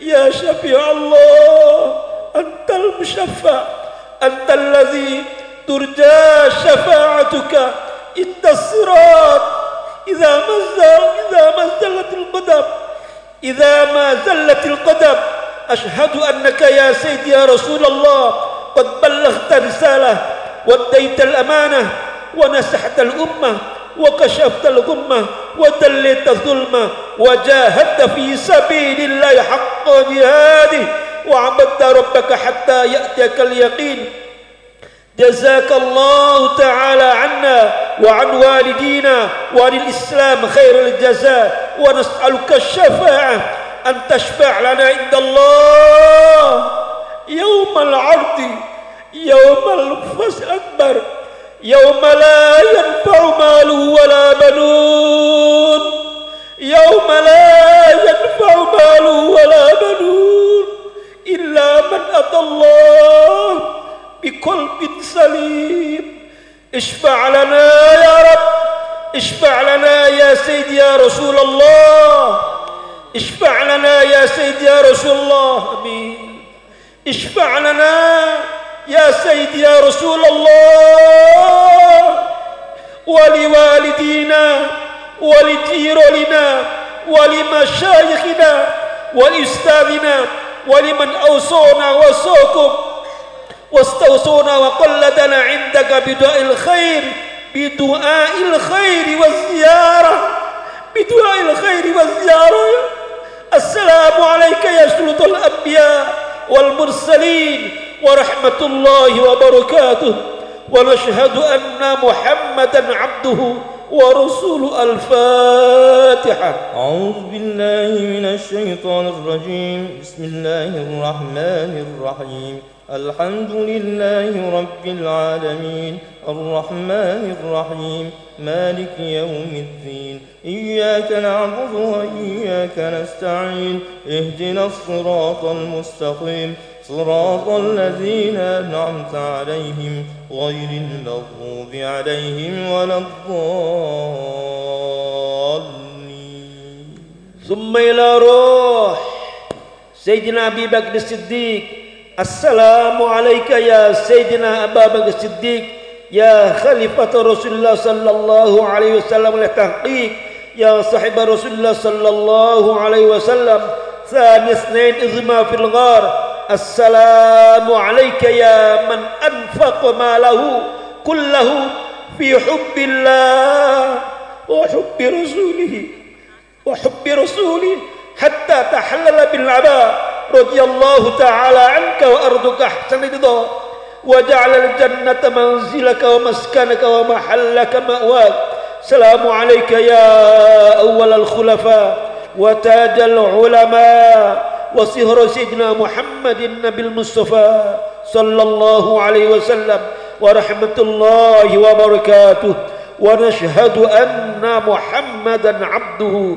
يا شفيع الله. أنت المشفع. أنت الذي ترجى شفاعتك. إنت الصراط. إذا ما إذا ما زلت القدم. إذا ما زلت القدم. أشهد أنك يا سيدي يا رسول الله قد بلغت رسالة وديت الأمانة ونسحت الأمة وكشفت الغمة ودلت الظلمة وجاهدت في سبيل الله حق جهاده وعبدت ربك حتى يأتيك اليقين. جزاك الله تعالى عنا وعن والدينا وعن الإسلام خير الجزاء ونسألك الشفاعة. أن تشفع لنا عند الله. يوم العرض يوم الفصل الأكبر يوم لا ينفع مال ولا بنون. يوم لا ينفع مال ولا بنون إلا من أتى الله بقلب سليم. اشفع لنا يا رب اشفع لنا يا سيدي يا رسول الله. اشفع لنا يا سيدي يا رسول الله آمين. اشفع لنا يا سيدي يا رسول الله. ولوالدينا ولجيراننا ولمشايخنا ولأستاذنا ولمن أوصونا وصوكم. واستوصونا وقلدنا عندك بدعاء الخير بدعاء الخير والزيارة بدعاء الخير والزيارة. السلام عليك يا سلطة الأنبياء والمرسلين ورحمة الله وبركاته. ونشهد أن محمدا عبده ورسول الفاتحة. أعوذ بالله من الشيطان الرجيم. بسم الله الرحمن الرحيم. الحمد لله رب العالمين الرحمن الرحيم مالك يوم الدين إياك نعبد وإياك نستعين اهدنا الصراط المستقيم صراط الذين أنعمت عليهم غير المغضوب عليهم ولا الضالين. ثم إلى روح سيدنا أبي بكر الصديق السلام عليك يا سيدنا أبا بكر الصديق يا خليفة رسول الله صلى الله عليه وسلم للتحقيق يا صاحب رسول الله صلى الله عليه وسلم. ثاني اثنين إذ ما في الغار السلام عليك يا من أنفق ماله كله في حب الله وحب رسوله وحب رسوله حتى تحلل بالعباء. رضي الله تعالى عنك وأرضك أحسن رضا وجعل الجنة منزلك ومسكنك ومحلك مأواك. سلام عليك يا أول الخلفاء وتاج العلماء وصهر سيدنا محمد النبي المصطفى صلى الله عليه وسلم. ورحمة الله وبركاته. ونشهد أن محمدا عبده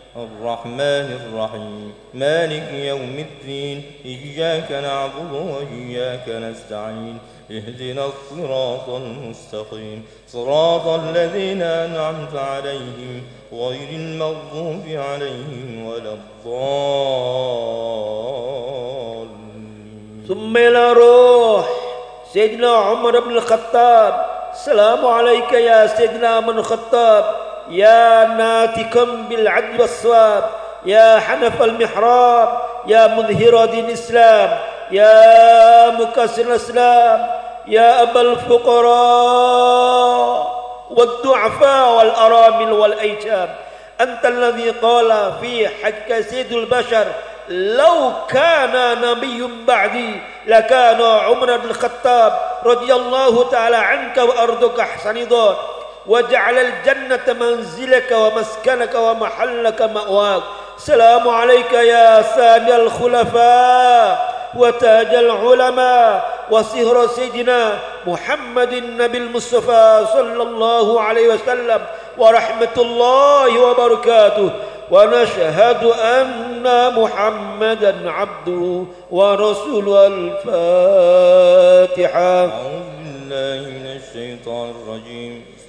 الرحمن الرحيم. مالك يوم الدين. إياك نعبد وإياك نستعين. اهدنا الصراط المستقيم. صراط الذين أنعمت عليهم غير المغضوب عليهم ولا الضالين. ثم إلى روح سيدنا عمر بن الخطاب. السلام عليك يا سيدنا من الخطاب. يا ناتكا بالعدل والصواب يا حنف المحراب يا مظهر دين الإسلام يا مكسر الإسلام يا أبا الفقراء والضعفاء والأرامل والأيتام. أنت الذي قال في حق سيد البشر لو كان نبي بعدي لكان عمر بن الخطاب رضي الله تعالى عنك وأرضك أحسن ضار وجعل الجنة منزلك ومسكنك ومحلك مأواك. سلام عليك يا ثاني الخلفاء وتاج العلماء وصهر سيدنا محمد النبي المصطفى صلى الله عليه وسلم ورحمة الله وبركاته. ونشهد أن محمدا عبده ورسول الفاتحة. أعوذ بالله من الشيطان الرجيم.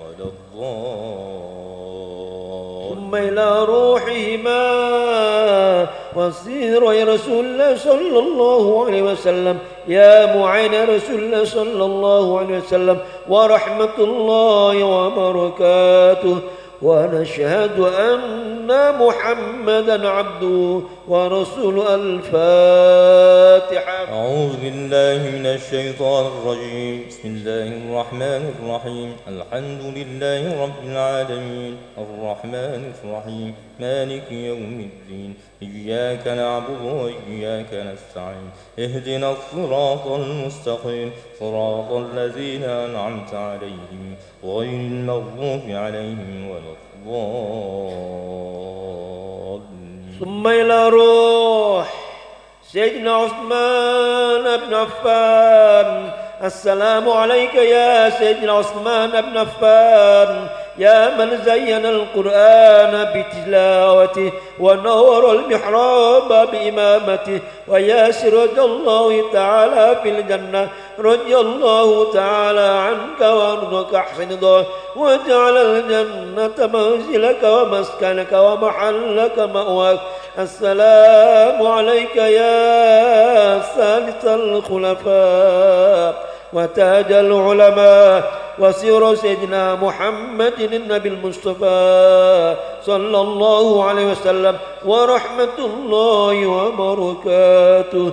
ولا الضالين. ثم إلى روحهما وسير يا رسول الله صلى الله عليه وسلم. يا معين رسول الله صلى الله عليه وسلم. ورحمة الله وبركاته. ونشهد أن محمدا عبده ورسول الفاتحة. أعوذ بالله من الشيطان الرجيم. بسم الله الرحمن الرحيم. الحمد لله رب العالمين. الرحمن الرحيم. مالك يوم الدين. إياك نعبد وإياك نستعين. اهدنا الصراط المستقيم. صراط الذين أنعمت عليهم غير المغضوب عليهم ولا الضالين. ثم إلى روح سيدنا عثمان بن عفان. السلام عليك يا سيدنا عثمان بن عفان. يا من زين القرآن بتلاوته ونور المحراب بإمامته ويا سرج الله تعالى في الجنة رضي الله تعالى عنك وأرضك أحسن ضوء واجعل الجنة منزلك ومسكنك ومحلك مأواك السلام عليك يا ثالث الخلفاء وتاج العلماء وسير سيدنا محمد النبي المصطفى صلى الله عليه وسلم ورحمة الله وبركاته.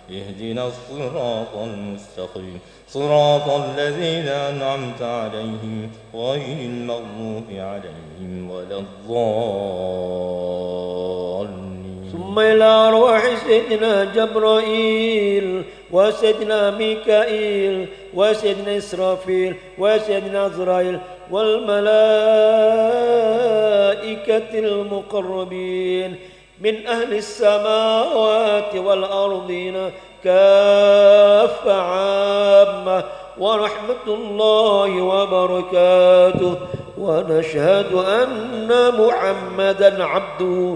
اهدنا الصراط المستقيم. صراط الذين أنعمت عليهم غير المغضوب عليهم ولا الضالين. ثم إلى أرواح سيدنا جبرائيل وسيدنا ميكائيل وسيدنا إسرافيل وسيدنا عزرائيل والملائكة المقربين. من أهل السماوات والأرضين كافة عامة. ورحمة الله وبركاته. ونشهد أن محمدا عبده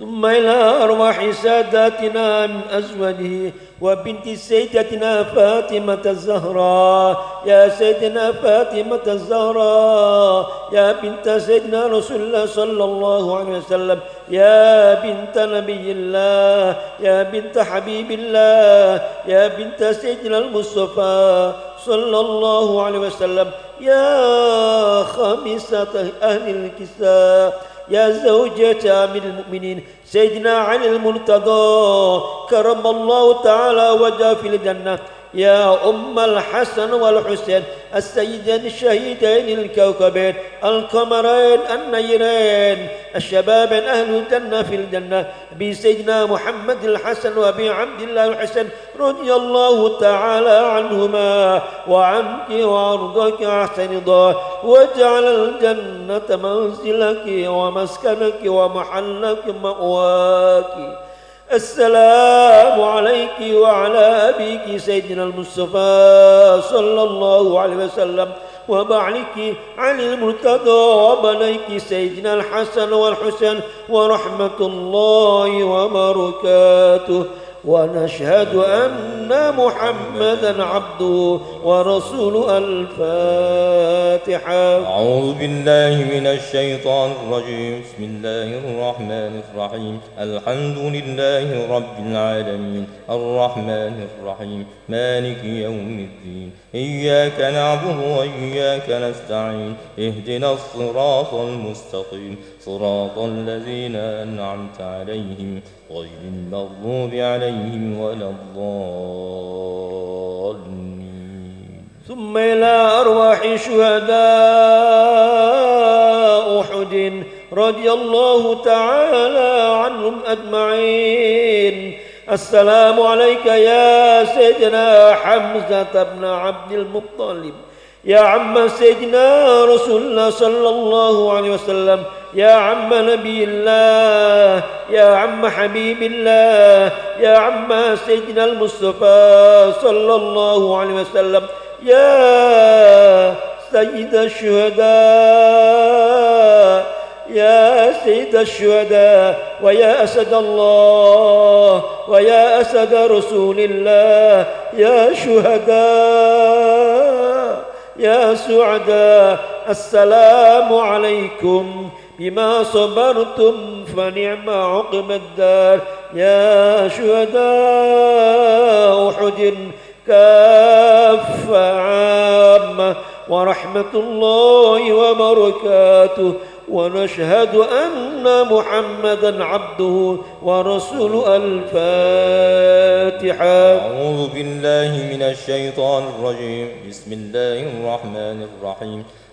ثم إلى أرواح ساداتنا من أزواجه وبنت سيدتنا فاطمة الزهراء. يا سيدنا فاطمة الزهراء. يا بنت سيدنا رسول الله صلى الله عليه وسلم. يا بنت نبي الله. يا بنت حبيب الله. يا بنت سيدنا المصطفى صلى الله عليه وسلم. يا خامسة أهل الكساء. يا زوجة أمير المؤمنين سيدنا علي المرتضى كرم الله تعالى وجهه في الجنة. يا أم الحسن والحسين السيدين الشهيدين الكوكبين القمرين النيرين الشباب أهل الجنة في الجنة بسيدنا محمد الحسن وأبي عبد الله الحسن رضي الله تعالى عنهما وعنك وأرضك أحسن ضاه واجعل الجنة منزلك ومسكنك ومحلك مأواك. السلام عليك وعلى أبيك سيدنا المصطفى صلى الله عليه وسلم وبعلك علي المرتضى وبنيك سيدنا الحسن والحسين ورحمة الله وبركاته. ونشهد أن محمدا عبده ورسوله الفاتحة. أعوذ بالله من الشيطان الرجيم. بسم الله الرحمن الرحيم. الحمد لله رب العالمين. الرحمن الرحيم. مالك يوم الدين. إياك نعبد وإياك نستعين. اهدنا الصراط المستقيم. صراط الذين أنعمت عليهم غير المغضوب عليهم ولا الضالين. ثم إلى أرواح شهداء أحد رضي الله تعالى عنهم أجمعين. السلام عليك يا سيدنا حمزة بن عبد المطلب. يا عم سيدنا رسول الله صلى الله عليه وسلم يا عم نبي الله يا عم حبيب الله يا عم سيدنا المصطفى صلى الله عليه وسلم يا سيد الشهداء يا سيد الشهداء ويا أسد الله ويا أسد رسول الله يا شهداء. يا سعداء السلام عليكم. بما صبرتم فنعم عقب الدار. يا شهداء أحد كافة عامة. ورحمة الله وبركاته. ونشهد أن محمدا عبده ورسول الفاتحة. أعوذ بالله من الشيطان الرجيم. بسم الله الرحمن الرحيم.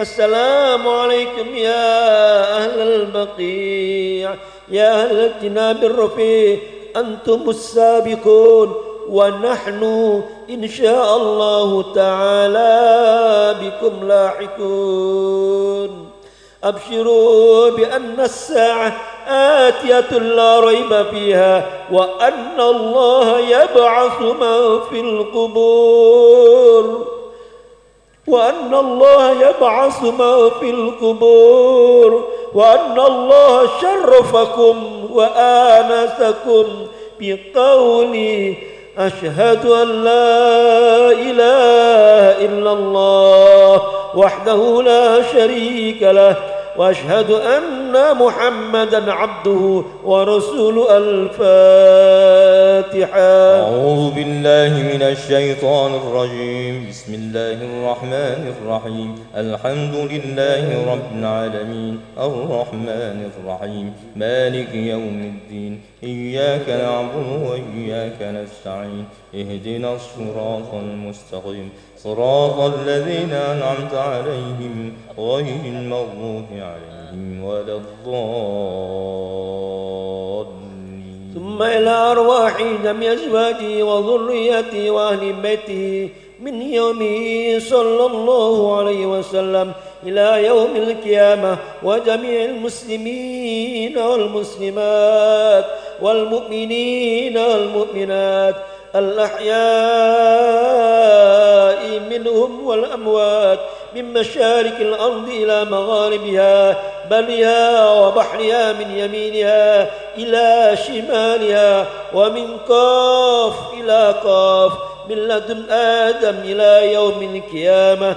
السلام عليكم يا أهل البقيع يا أهل الجناب الرفيع أنتم السابقون ونحن إن شاء الله تعالى بكم لاحقون. أبشروا بأن الساعة آتية لا ريب فيها وأن الله يبعث من في القبور. وأن الله يبعث ما في القبور وأن الله شرفكم وآنسكم بقولي أشهد أن لا إله إلا الله وحده لا شريك له. وأشهد أن محمدا عبده ورسول الفاتحة. أعوذ بالله من الشيطان الرجيم. بسم الله الرحمن الرحيم. الحمد لله رب العالمين. الرحمن الرحيم. مالك يوم الدين. إياك نعبد وإياك نستعين. اهدنا الصراط المستقيم. صراط الذين أنعمت عليهم غير المغضوب عليهم ولا الضالين. ثم إلى أرواح جميع أزواجه وذريته وأهل بيته من يومه صلى الله عليه وسلم إلى يوم القيامة وجميع المسلمين والمسلمات والمؤمنين والمؤمنات. الأحياء منهم والأموات من مشارق الأرض إلى مغاربها برها وبحرها من يمينها إلى شمالها ومن قاف إلى قاف من لدن آدم إلى يوم القيامة.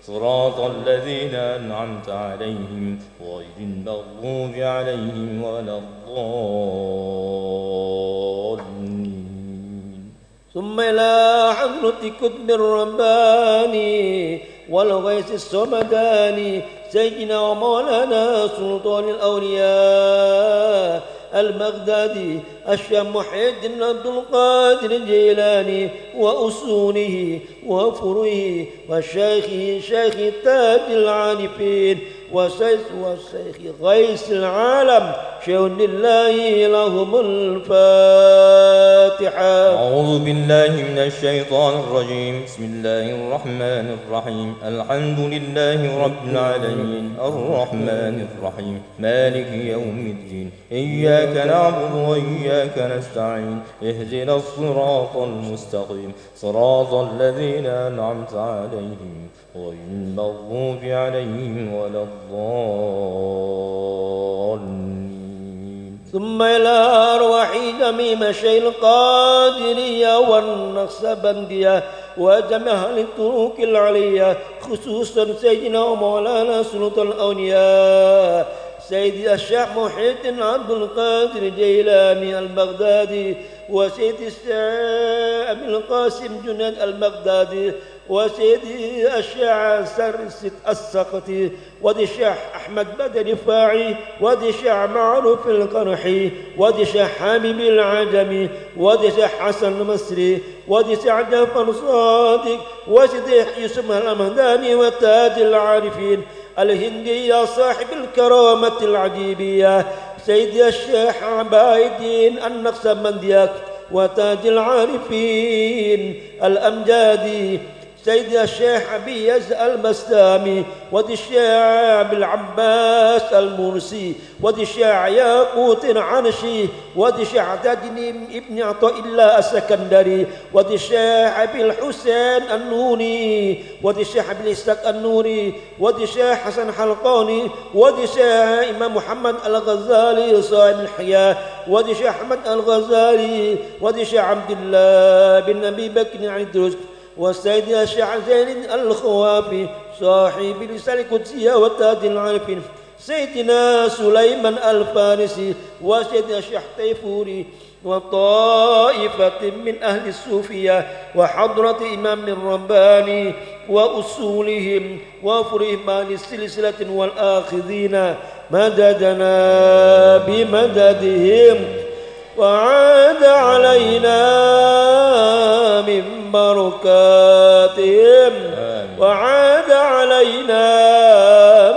صراط الذين أنعمت عليهم غير المغضوب عليهم ولا الضالين. ثم إلى حضرة كتب الرباني والغيث السمداني سيدنا ومولانا سلطان الأولياء البغدادي الشيخ محي الدين عبد القادر الجيلاني وأصوله وفروعه وشيخه شيخ تاج العارفين. وسيف والشيخ غيث العالم شيء لله لهم الفاتحة. أعوذ بالله من الشيطان الرجيم. بسم الله الرحمن الرحيم. الحمد لله رب العالمين. الرحمن الرحيم. مالك يوم الدين. إياك نعبد وإياك نستعين. اهدنا الصراط المستقيم. صراط الذين أنعمت عليهم غير المغضوب عليهم ولا الضالين. ثم إلى أرواح جميع مشي القادرية والنقصبندية وجميع أهل الطرق العلية خصوصا سيدنا ومولانا سلطان الأولياء سيد الشيخ محي الدين عبد القادر الجيلاني البغدادي وسيد السيد أبي القاسم جنيد البغدادي وسيدي الشيخ سرست السقطي ودي أحمد بدر فاعي ودي معروف القرحي ودي حامم العجمي ودي حسن المصري ودي جعفر صادق وسيدي يوسف الأمهداني وتاج العارفين الهندي يا صاحب الكرامة العجيبية سيدي الشيخ عبايدين النقصبنديك وتاج العارفين الأمجادي سيدنا الشيخ عبيز المسلامي ودي الشيخ العباس المرسي ودي الشيخ ياقوت العنشي ودي الشيخ تجنيم ابن عطاء الله السكندري ودي الشيخ أبي الحسين النوني ودي الشيخ أبي الإسحاق النوري ودي الشيخ حسن حلقاني ودي الشيخ إمام محمد الغزالي صاحب الحياة ودي الشيخ أحمد الغزالي ودي الشيخ عبد الله بن أبي بكر عيدروس والسيد الشيخ زين الخوافي صاحب لسان القدسية وتاج العارفين سيدنا سليمان الفارسي وسيدنا الشيخ تيفوري وطائفة من أهل الصوفية وحضرة إمام الرباني وأصولهم وفرهم للسلسلة والآخذين مددنا بمددهم. وعاد علينا من بركاتهم. وعاد علينا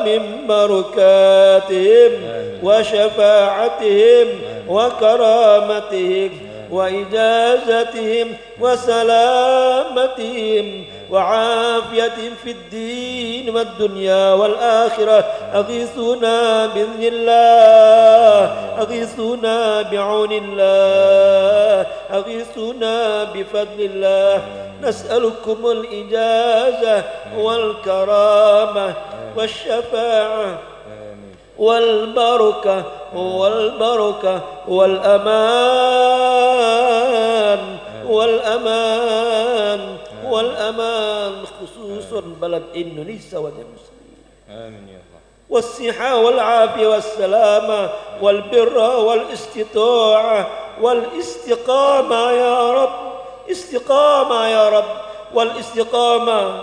من بركاتهم وشفاعتهم وكرامتهم. وإجازتهم وسلامتهم وعافية في الدين والدنيا والآخرة. أغيثنا بإذن الله. أغيثنا بعون الله. أغيثنا بفضل الله. نسألكم الإجازة والكرامة والشفاعة. والبركة والبركة والأمان والأمان والأمان خصوصا بلد إندونيسيا والمسلمين. آمين يا الله والصحة والعافية والسلامة والبر والاستطاعة والاستقامة يا رب استقامة يا رب والاستقامة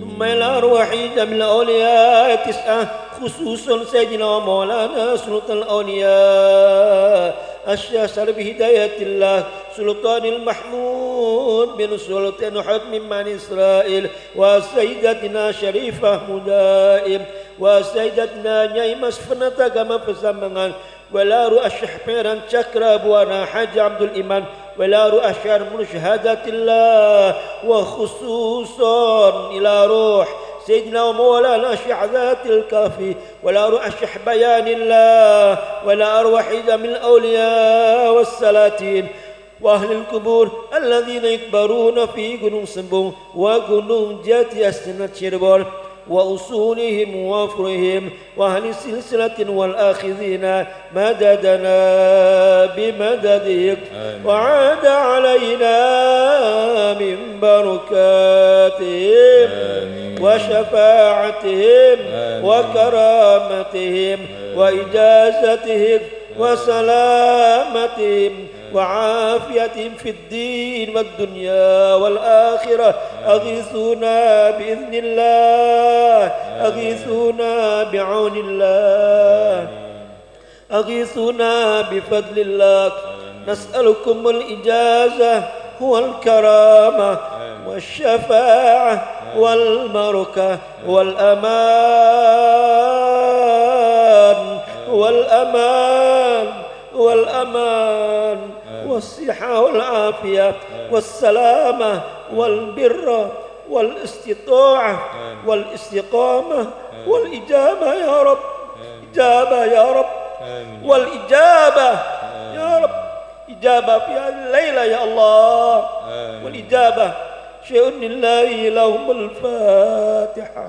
ثم إلى أرواح من الأولياء تسعة خصوصا سيدنا ومولانا سلطان الأولياء الشاسر بهداية الله سلطان المحمود بن سلطان حد من بني إسرائيل وسيدتنا شريفة مدائم وسيدتنا نيمس فنتا كما فسمنgan ولا رؤى الشحفيرا شكرا بوانا حاج عبد الإيمان ولا من شهادة الله وخصوصا إلى روح سيدنا ومولانا شيخ ذات الكافي ولا روح الشيخ بيان الله ولا أروح من الأولياء والسلاطين وأهل القبور الذين يكبرون في جنون سنبو وجنون جات يستنى شربون وأصولهم وفرهم وأهل السلسلة والآخذين مددنا بمددك وعاد علينا من بركاتهم وشفاعتهم وكرامتهم وإجازتهم وسلامتهم. وعافية في الدين والدنيا والآخرة. أغيثونا بإذن الله. أغيثونا بعون الله. أغيثونا بفضل الله. نسألكم الإجازة والكرامة والشفاعة والبركة والأمان. والأمان. والأمان. والصحة والعافية والسلامة والبر والاستطاعة والاستقامة والإجابة يا رب. إجابة يا رب. والإجابة يا رب. إجابة في هذه الليلة يا الله. والإجابة شيء لله لهم الفاتحة.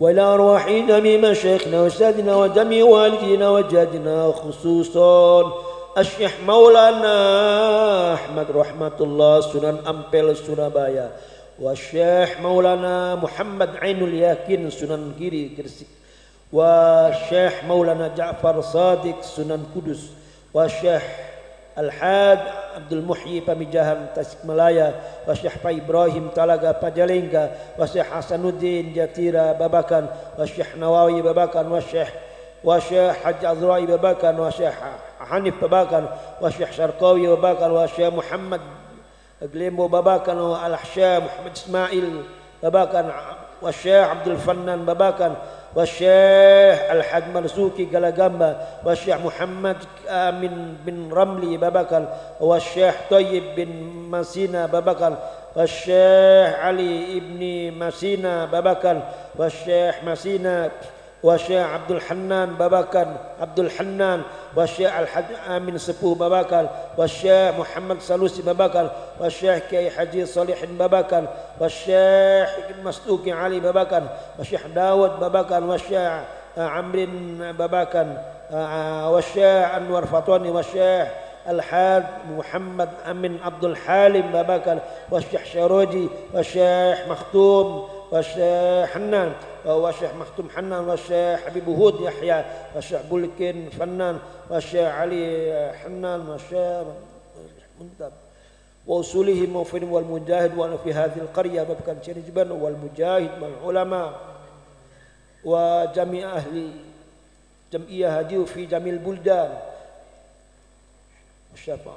وإلى أرواح جميع مشايخنا وأستاذنا وجميع والدينا وجدنا خصوصا الشيخ مولانا أحمد رحمة الله سنن أمبل سورابaya والشيخ مولانا محمد عين اليقين سنن كيري كرسك والشيخ مولانا جعفر صادق سنن كدس والشيخ الحاج عبد المحيي Pamijahan Tasikmalaya Wasyekh Pak Ibrahim Talaga Pajalengka Wasyekh Hasanuddin Jatira Babakan Wasyekh Nawawi Babakan Wasyekh Wasyekh Haji Azrai Babakan Wasyekh Hanif Babakan Wasyekh Syarqawi Babakan Wasyekh Muhammad Glembo Babakan Al-Ahsyah Muhammad Ismail Babakan Wasyekh Abdul Fannan Babakan والشيخ الحاج مرزوقي قلقامة والشيخ محمد آمن بن رملي ببكر والشيخ طيب بن مسينا ببكر والشيخ علي بن مسينا ببكر والشيخ مسينا والشيخ عبد الحنان ببكر عبد الحنان والشيخ الحاج آمن سبوه ببكر والشيخ محمد سلوسي ببكر والشيخ كي حجي صالح ببكر والشيخ مسلوك علي ببكر والشيخ داود ببكر والشيخ عمرو ببكر والشيخ أنور فطوني والشيخ الحاج محمد أمين عبد الحالم ببكر والشيخ شروجي والشيخ مختوم والشيخ حنان والشيخ مختوم حنان والشيخ حبيب هود يحيى والشيخ بولكين فنان والشيخ علي حنان والشيخ منتب وأصولهم وفن والمجاهد وأنا في هذه القرية ببكر شرجبا والمجاهد والعلماء وجميع أهل جمعية هذه في جميع البلدان الشفاعة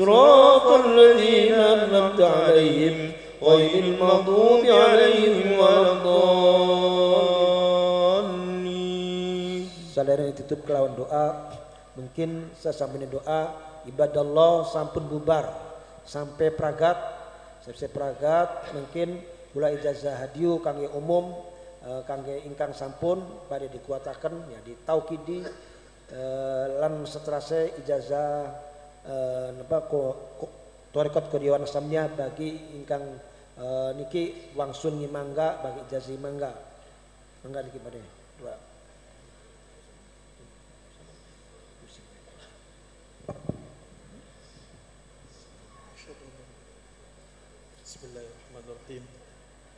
صراط الذين أنعمت عليهم غير المغضوب عليهم ولا الضالين Saudara yang tutup kelawan doa Mungkin sesampai doa Ibadah Allah sampun bubar Sampai pragat Sampai pragat Mungkin mulai ijazah hadiu kangge umum eh, kangge ingkang sampun pada dikuatakan ya di taukidi eh, lan seterase ijazah eh, napa ko, ko torikot kodiwan samnya bagi ingkang eh, niki wangsun mangga bagi ijazah mangga mangga niki pada dua بسم الله الرحمن الرحيم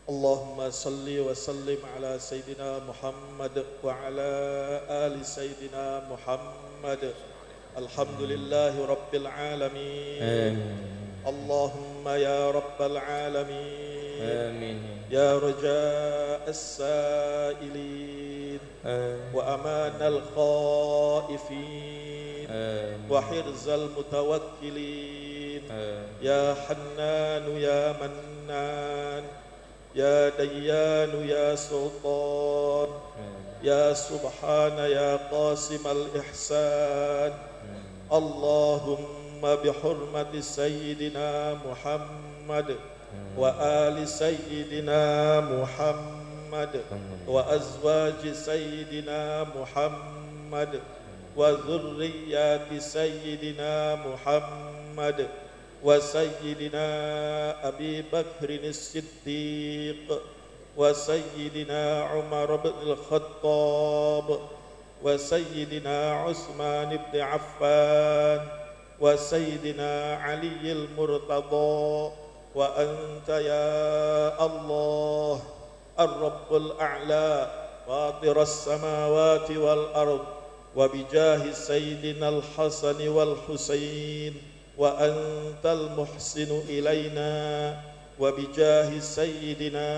اللهم صل وسلم على سيدنا محمد وعلى آل سيدنا محمد الحمد لله رب العالمين. اللهم يا رب العالمين. آمين. يا رجاء السائلين. وأمان الخائفين. وحرز المتوكلين. يا حنان يا منان. يا ديان يا سلطان. يا سبحان يا قاسم الإحسان. اللهم بحرمة سيدنا محمد وآل سيدنا محمد وأزواج سيدنا محمد وذريات سيدنا محمد وسيدنا أبي بكر الصديق. وسيدنا عمر بن الخطاب وسيدنا عثمان بن عفان وسيدنا علي المرتضى وأنت يا الله الرب الأعلى فاطر السماوات والأرض وبجاه سيدنا الحسن والحسين وأنت المحسن إلينا وبجاه سيدنا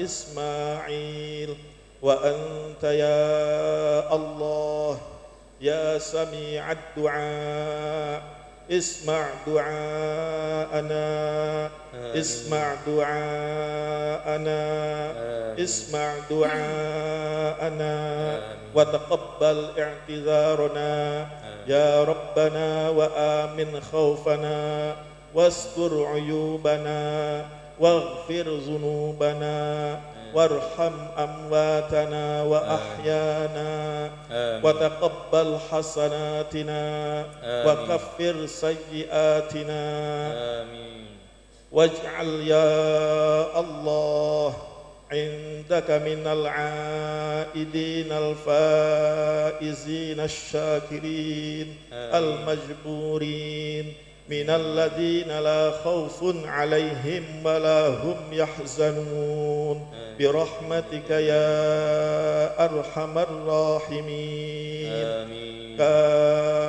إسماعيل وأنت يا الله يا سميع الدعاء اسمع دعاءنا اسمع دعاءنا اسمع دعاءنا وتقبل اعتذارنا. يا ربنا وآمن خوفنا. واستر عيوبنا واغفر ذنوبنا وارحم أمواتنا وأحيانا وتقبل حسناتنا وكفر سيئاتنا واجعل يا الله عندك من العائدين الفائزين الشاكرين المجبورين من الذين لا خوف عليهم ولا هم يحزنون. برحمتك يا أرحم الراحمين. آمين. كافها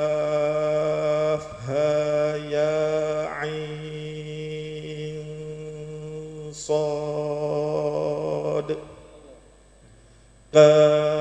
يا عين صاد. كافها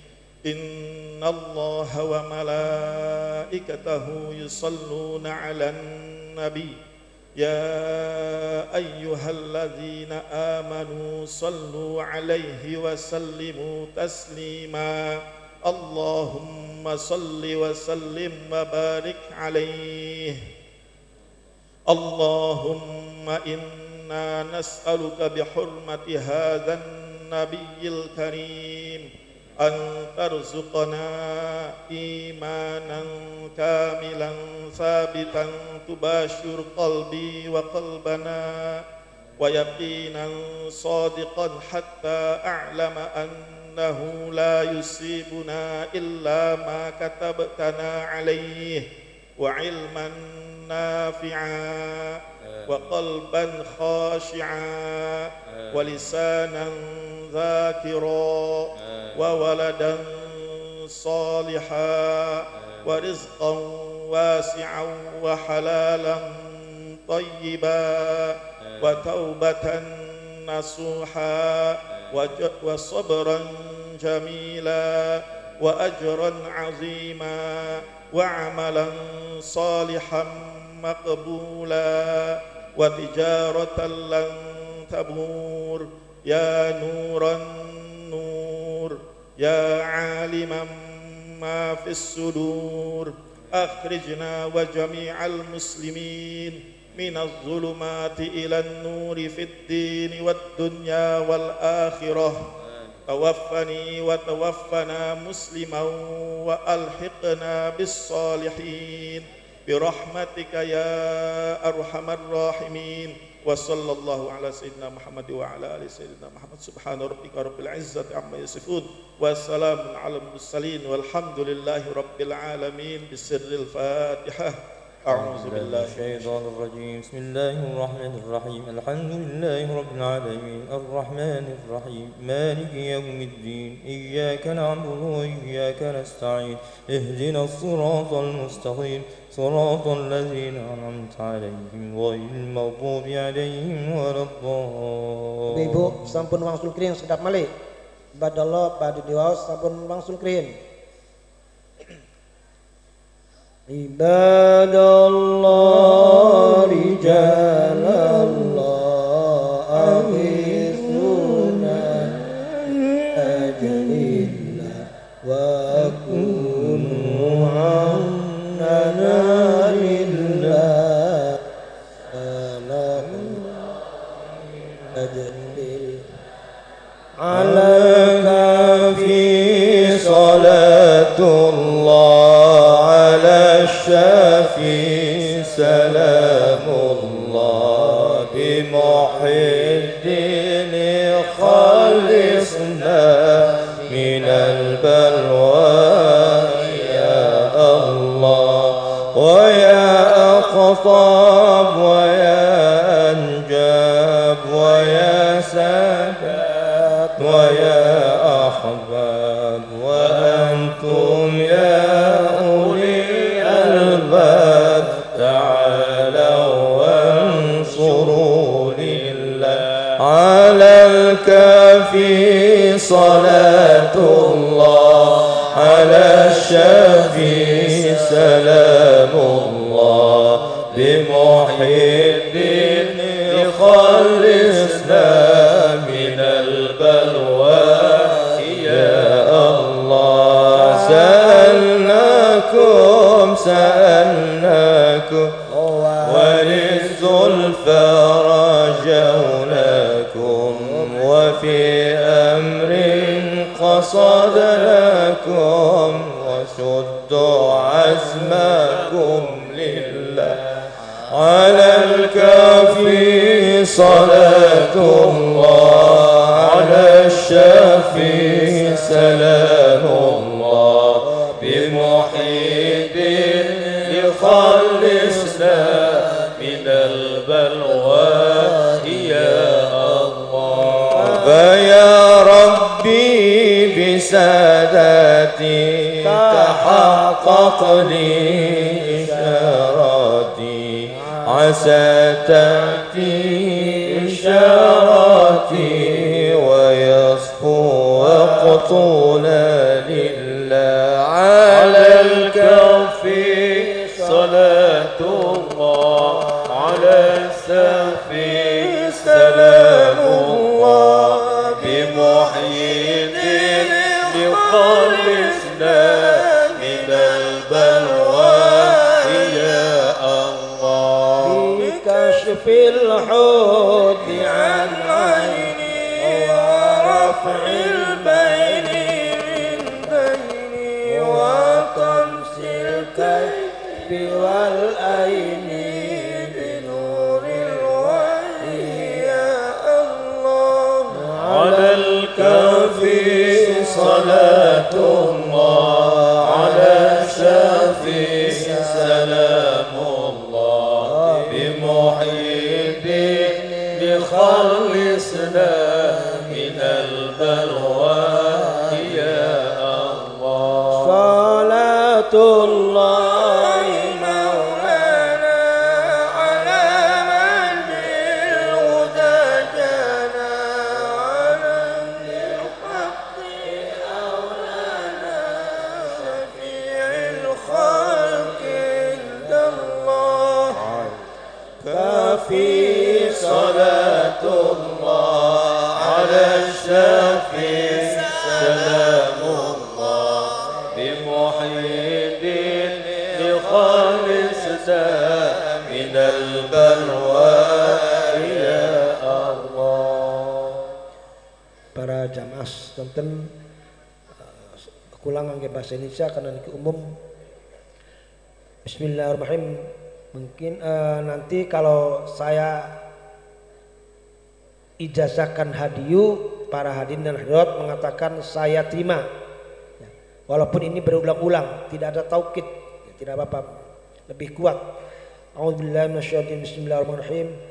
إن الله وملائكته يصلون على النبي. يا أيها الذين آمنوا صلوا عليه وسلموا تسليما. اللهم صل وسلم وبارك عليه. اللهم إنا نسألك بحرمة هذا النبي الكريم. أن ترزقنا إيمانا كاملا ثابتا تباشر قلبي وقلبنا ويقينا صادقا حتى أعلم أنه لا يصيبنا إلا ما كتبتنا عليه وعلما نافعا وقلبا خاشعا ولسانا ذاكرا وولدا صالحا ورزقا واسعا وحلالا طيبا وتوبة نصوحا وصبرا جميلا وأجرا عظيما وعملا صالحا مقبولا وتجارة لن تبور. يا نور النور يا عالما ما في الصدور. أخرجنا وجميع المسلمين من الظلمات إلى النور في الدين والدنيا والآخرة. توفني وتوفنا مسلما وألحقنا بالصالحين. برحمتك يا أرحم الراحمين. وصلى الله على سيدنا محمد وعلى آل سيدنا محمد. سبحان ربك رب العزة عما يصفون وسلام على المرسلين والحمد لله رب العالمين. بسر الفاتحة. أعوذ بالله من الشيطان الرجيم. بسم الله الرحمن الرحيم. الحمد لله رب العالمين. الرحمن الرحيم. مالك يوم الدين. إياك نعبد وإياك نستعين. اهدنا الصراط المستقيم. صراط الذين أنعمت عليهم غير المغضوب عليهم ولا الضالين Ibu sampun wangsul krin sedap malih. Badallah pada diwaos sampun wangsul krin. عباد الله رجال بمحي الدين خلصنا من البلوى. يا الله ويا أقطاب ويا أنجاب ويا سادات ويا أحباب. وأنتم الكافي صلاة الله على الشافي سلام الله بمحي الدين خلصنا من البلوى. يا الله سألناكم سألناكم قصدناكم وشدوا عزمكم لله. على الكافي صلاة الله على الشافي سلام. بسادتي تحقق لي إشاراتي عسى تأتي إشاراتي ويصفو وقتنا صلاة jamaah tonton kulangan ke bahasa Indonesia karena ini umum. Bismillahirrahmanirrahim. Mungkin eh, nanti kalau saya ijazahkan hadiyu para hadirin dan hadirat mengatakan saya terima. Ya. walaupun ini berulang-ulang tidak ada taukid tidak apa-apa lebih kuat. A'udzubillahi minasyaitonir Bismillahirrahmanirrahim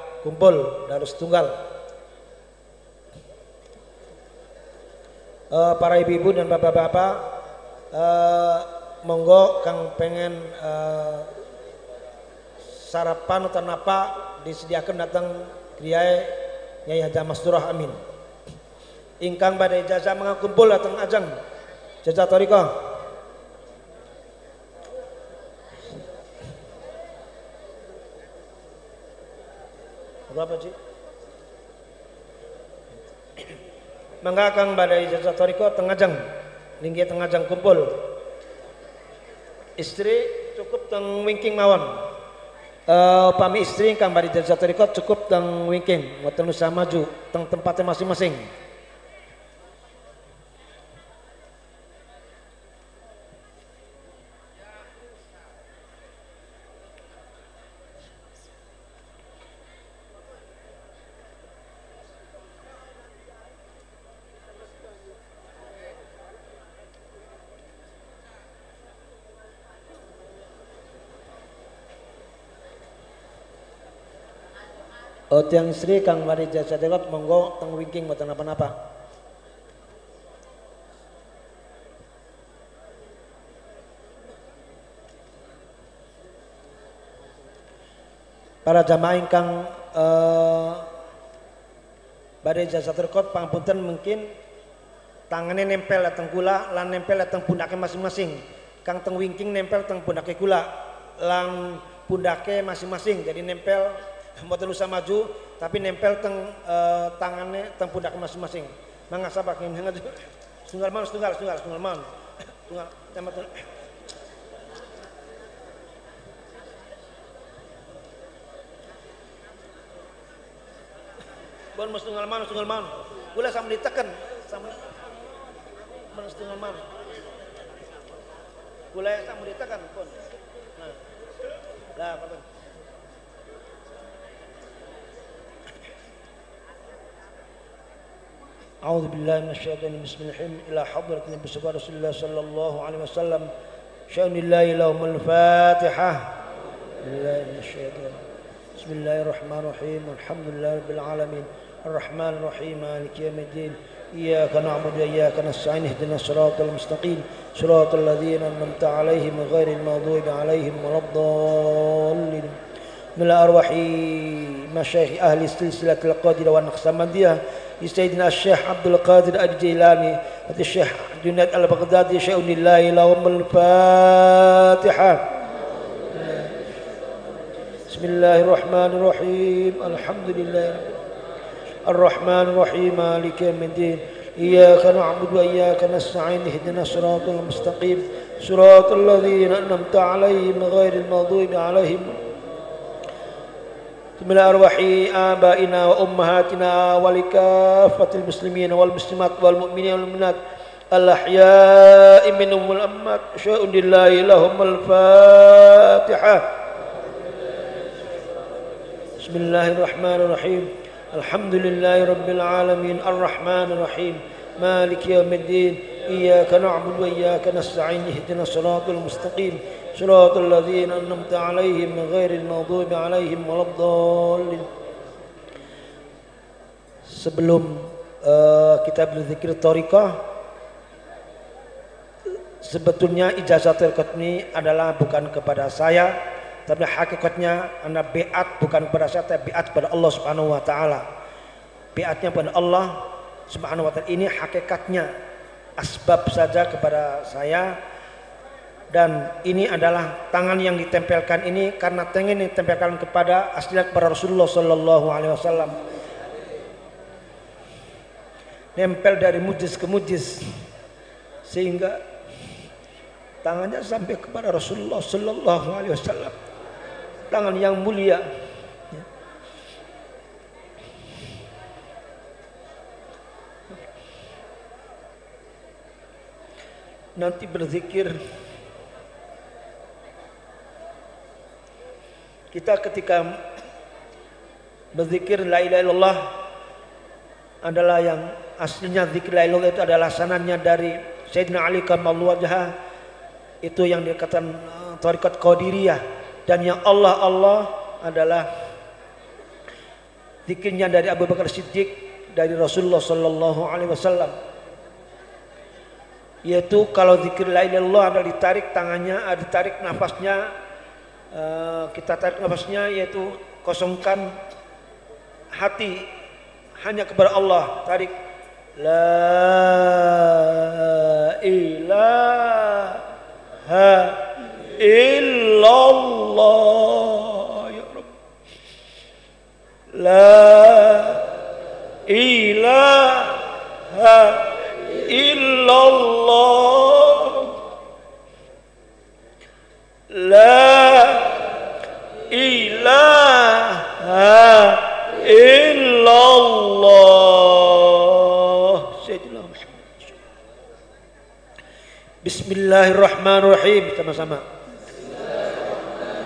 kumpul darus tunggal Eh, para ibu-ibu dan bapak-bapak eh, monggo Kang pengen eh, sarapan atau napa disediakan datang kriai Nyai Haji Mas Durah Amin. Ingkang badai jasa mengakumpul datang ajang jasa toriko berapa sih mangga kang badai jasa toriko tengajang linggi tengajang kumpul. Istri cukup teng wingking mawon. Uh, pami istri kang bari jasa toriko cukup teng wingking. Ngoten nusa maju teng tempatnya masing-masing Oh, tiang istri kang mari jasa dekot monggo teng wingking mboten apa-apa. Para jamaah ingkang uh, badai jasa terkot pangapunten mungkin tangannya nempel datang kula lan nempel datang pundaknya masing-masing. Kang teng wingking nempel teng pundaknya kula lan pundaknya masing-masing jadi nempel mboten usah maju tapi nempel teng uh, tangannya teng pundak masing-masing. Mangga sabak yang hangat. Tunggal man, tunggal, tunggal, tunggal man. Tunggal, tempat Bon mas tunggal man, tunggal man. Gula sama ditekan, sama mas tunggal man. Gula sama ditekan, pun. Nah, lah, أعوذ بالله من الشيطان بسم الله الرحمن إلى حضرة النبي رسول الله صلى الله عليه وسلم. شأن الله لهم الفاتحة. بالله من الشيطان. بسم الله الرحمن الرحيم. والحمد لله رب العالمين. الرحمن الرحيم مالك يوم الدين. إياك نعبد وإياك نستعين اهدنا الصراط المستقيم. صراط الذين أنعمت عليهم غير المغضوب عليهم ولا الضالين. من الأرواح مشايخ أهل السلسلة القادرة والنقصمدية سيدنا الشيخ عبد القادر الجيلاني الشيخ جنيد البغدادي شيء لله لهم الفاتحة. بسم الله الرحمن الرحيم الحمد لله الرحمن الرحيم مالك يوم الدين. إياك نعبد وإياك نستعين اهدنا الصراط المستقيم. صراط الذين أنعمت عليهم غير المغضوب عليهم من أرواح آبائنا وأمهاتنا ولكافة المسلمين والمسلمات والمؤمنين والمؤمنات الأحياء منهم والأموات شاء لله لهم الفاتحة. بسم الله الرحمن الرحيم. الحمد لله رب العالمين. الرحمن الرحيم. مالك يوم الدين. إياك نعبد وإياك نستعين. اهدنا الصراط المستقيم. صراط الذين أنعمت عليهم غير المغضوب عليهم ولا الضالين sebelum uh, kita berzikir torikoh sebetulnya ijazah torikoh ini adalah bukan kepada saya tapi hakikatnya anda beat bukan kepada saya tapi beat kepada Allah subhanahu wa ta'ala beatnya kepada Allah subhanahu wa ta'ala ini hakikatnya asbab saja kepada saya dan ini adalah tangan yang ditempelkan ini karena tangan yang ditempelkan kepada asliat para Rasulullah Sallallahu Alaihi Wasallam. Nempel dari mujis ke mujis. Sehingga tangannya sampai kepada Rasulullah Sallallahu Alaihi Wasallam. Tangan yang mulia. Nanti berzikir Kita ketika berzikir la ilaha illallah adalah yang aslinya zikir la ilaha itu adalah sanannya dari Sayyidina Ali kamallahu wajah. Itu yang dikatakan uh, tarikat Qadiriyah. Dan yang Allah Allah adalah zikirnya dari Abu Bakar Siddiq dari Rasulullah sallallahu alaihi wasallam. Yaitu kalau zikir la ilaha illallah ada ditarik tangannya ada ditarik nafasnya Eh, kita tarik nafasnya yaitu kosongkan hati hanya kepada Allah tarik لا إله إلا الله يا رب لا إله إلا الله لا إله إلا الله سيدنا محمد الله الرحمن الرحيم sama-sama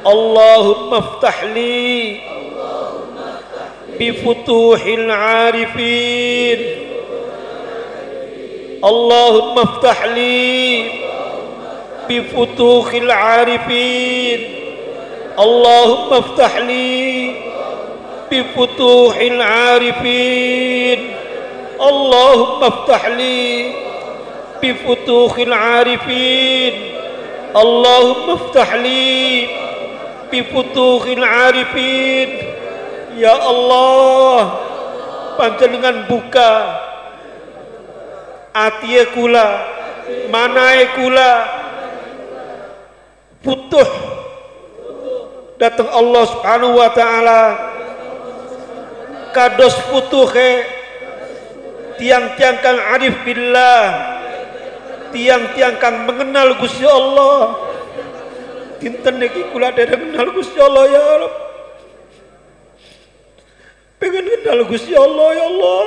اللهم افتح لي بفتوح العارفين اللهم افتح لي بفتوح العارفين اللهم افتح لي بفتوح العارفين اللهم افتح لي بفتوح العارفين اللهم افتح لي بفتوح العارفين يا الله panjenengan buka atiye kula manae kula butuh datang Allah Subhanahu wa taala kados putuhe tiang-tiang kang arif billah tiang-tiang kang mengenal Gusti Allah dinten niki kula dereng kenal Gusti Allah ya Rabb pengen kenal Gusti Allah ya Allah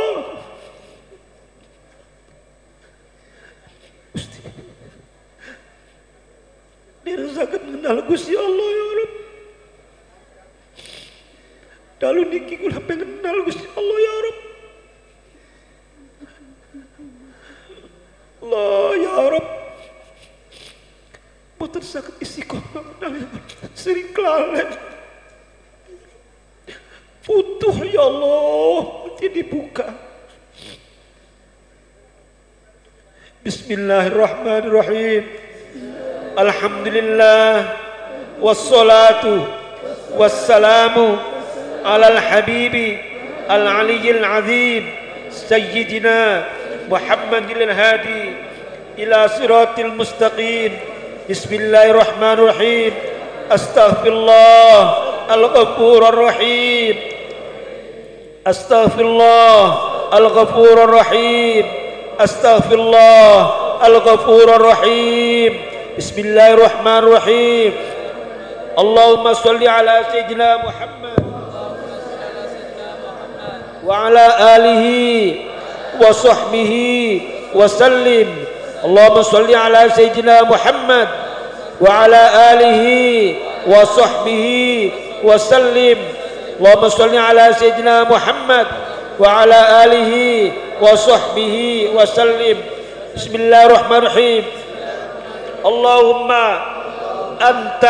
Dia sangat mengenal Gusti Allah ya Rabb. Dalu niki kula pengen kenal Gusti Allah ya Rabb. Allah ya Rabb. Boten saged istiqomah menal sering kelalen. Butuh ya Allah, nanti dibuka. Bismillahirrahmanirrahim. الحمد لله والصلاة والسلام على الحبيب العلي العظيم سيدنا محمد الهادي إلى صراط المستقيم. بسم الله الرحمن الرحيم. أستغفر الله الغفور الرحيم. أستغفر الله الغفور الرحيم. أستغفر الله الغفور الرحيم. بسم الله الرحمن الرحيم. اللهم صل على سيدنا محمد. وعلى آله وصحبه وسلم. اللهم صل على سيدنا محمد وعلى آله وصحبه وسلم. اللهم صل على سيدنا محمد وعلى آله وصحبه وسلم. بسم الله الرحمن الرحيم. اللهم أنت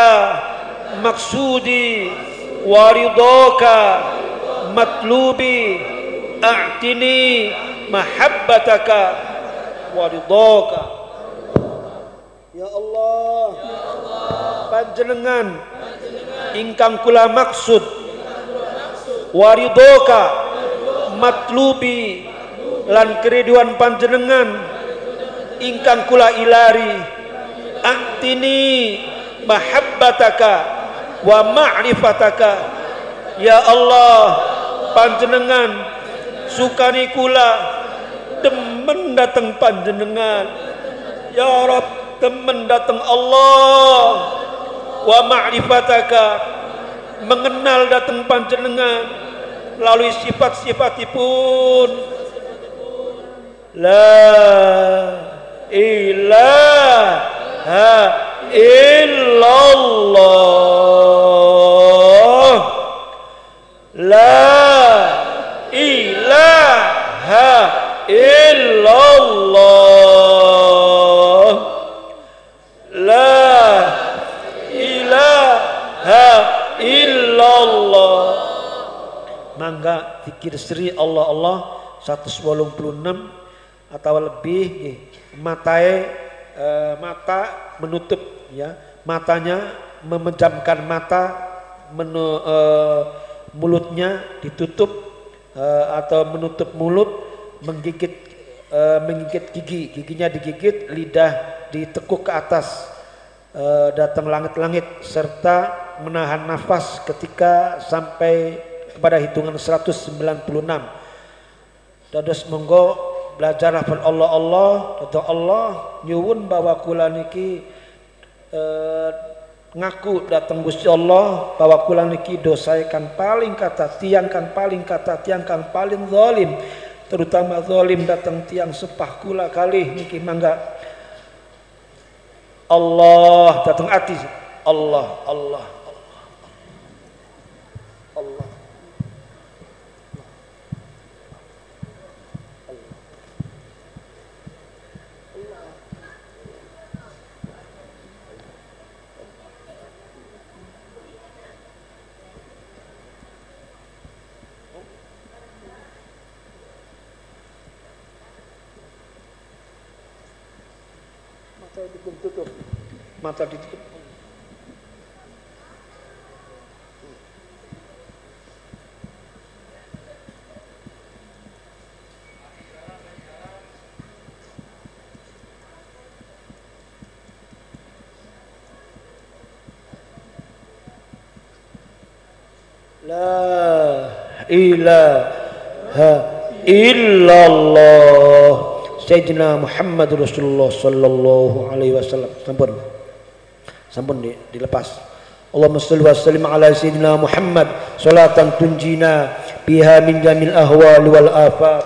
مقصودي ورضاك مطلوبي. أعتني mahabbataka wa ridhaka. Ya Allah, panjenengan ingkang kula maksud waridoka matlubi lan keriduan panjenengan ingkang kula ilari antini mahabbataka wa ma'rifataka. Ya Allah panjenengan sukani kula demen dateng panjenengan. Ya Rabb demen dateng Allah. Wa ma'rifataka. Mengenal dateng panjenengan. Melalui sifat-sifatipun la ilaha illallah la ilaha illallah la ilaha illallah mangga zikir sri Allah Allah 186 atau lebih nggih matae eh, mata menutup ya. Matanya memejamkan mata menu, eh, mulutnya ditutup eh, atau menutup mulut menggigit eh, menggigit gigi, giginya digigit, lidah ditekuk ke atas, eh, datang langit-langit serta menahan nafas ketika sampai kepada hitungan 196. Dados monggo belajar lafal Allah Allah, atau Allah nyuwun bahwa kula niki eh, ngaku datang Gusti Allah bahwa kula niki dosa kan paling kata tiang kan paling kata tiang kan paling zalim terutama zalim datang tiang sepah kula kali niki mangga. Allah datang ati. Allah Allah mata ditutup mata ditutup La ilaha illallah Sayyidina Muhammad Rasulullah sallallahu alaihi wasallam. Sampun sampun dilepas. Allahumma salli wa sallim ala sayyidina Muhammad. Salatan tunjina biha min jamil ahwal wal afat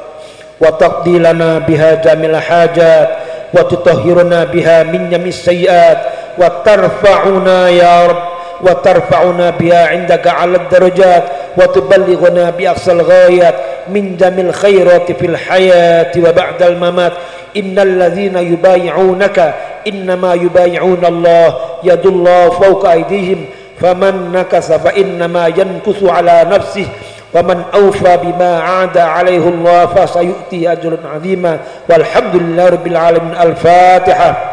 wa taqdi lana biha jamil hajat. Wa tutahhiruna biha min jamis sayyiat. Wa tarfa'una ya rabb. Wa tarfa'una biha 'indaka 'ala darajat. Wa tuballighuna bi aqsal ghayat min jamil khairati fil hayati wa ba'dal mamat. Innal ladzina yubayyi'unaka إنما يبايعون الله يد الله فوق أيديهم فمن نكس فإنما ينكث على نفسه ومن أوفى بما عاد عليه الله فسيؤتي أجرا عظيما. والحمد لله رب العالمين. الفاتحة.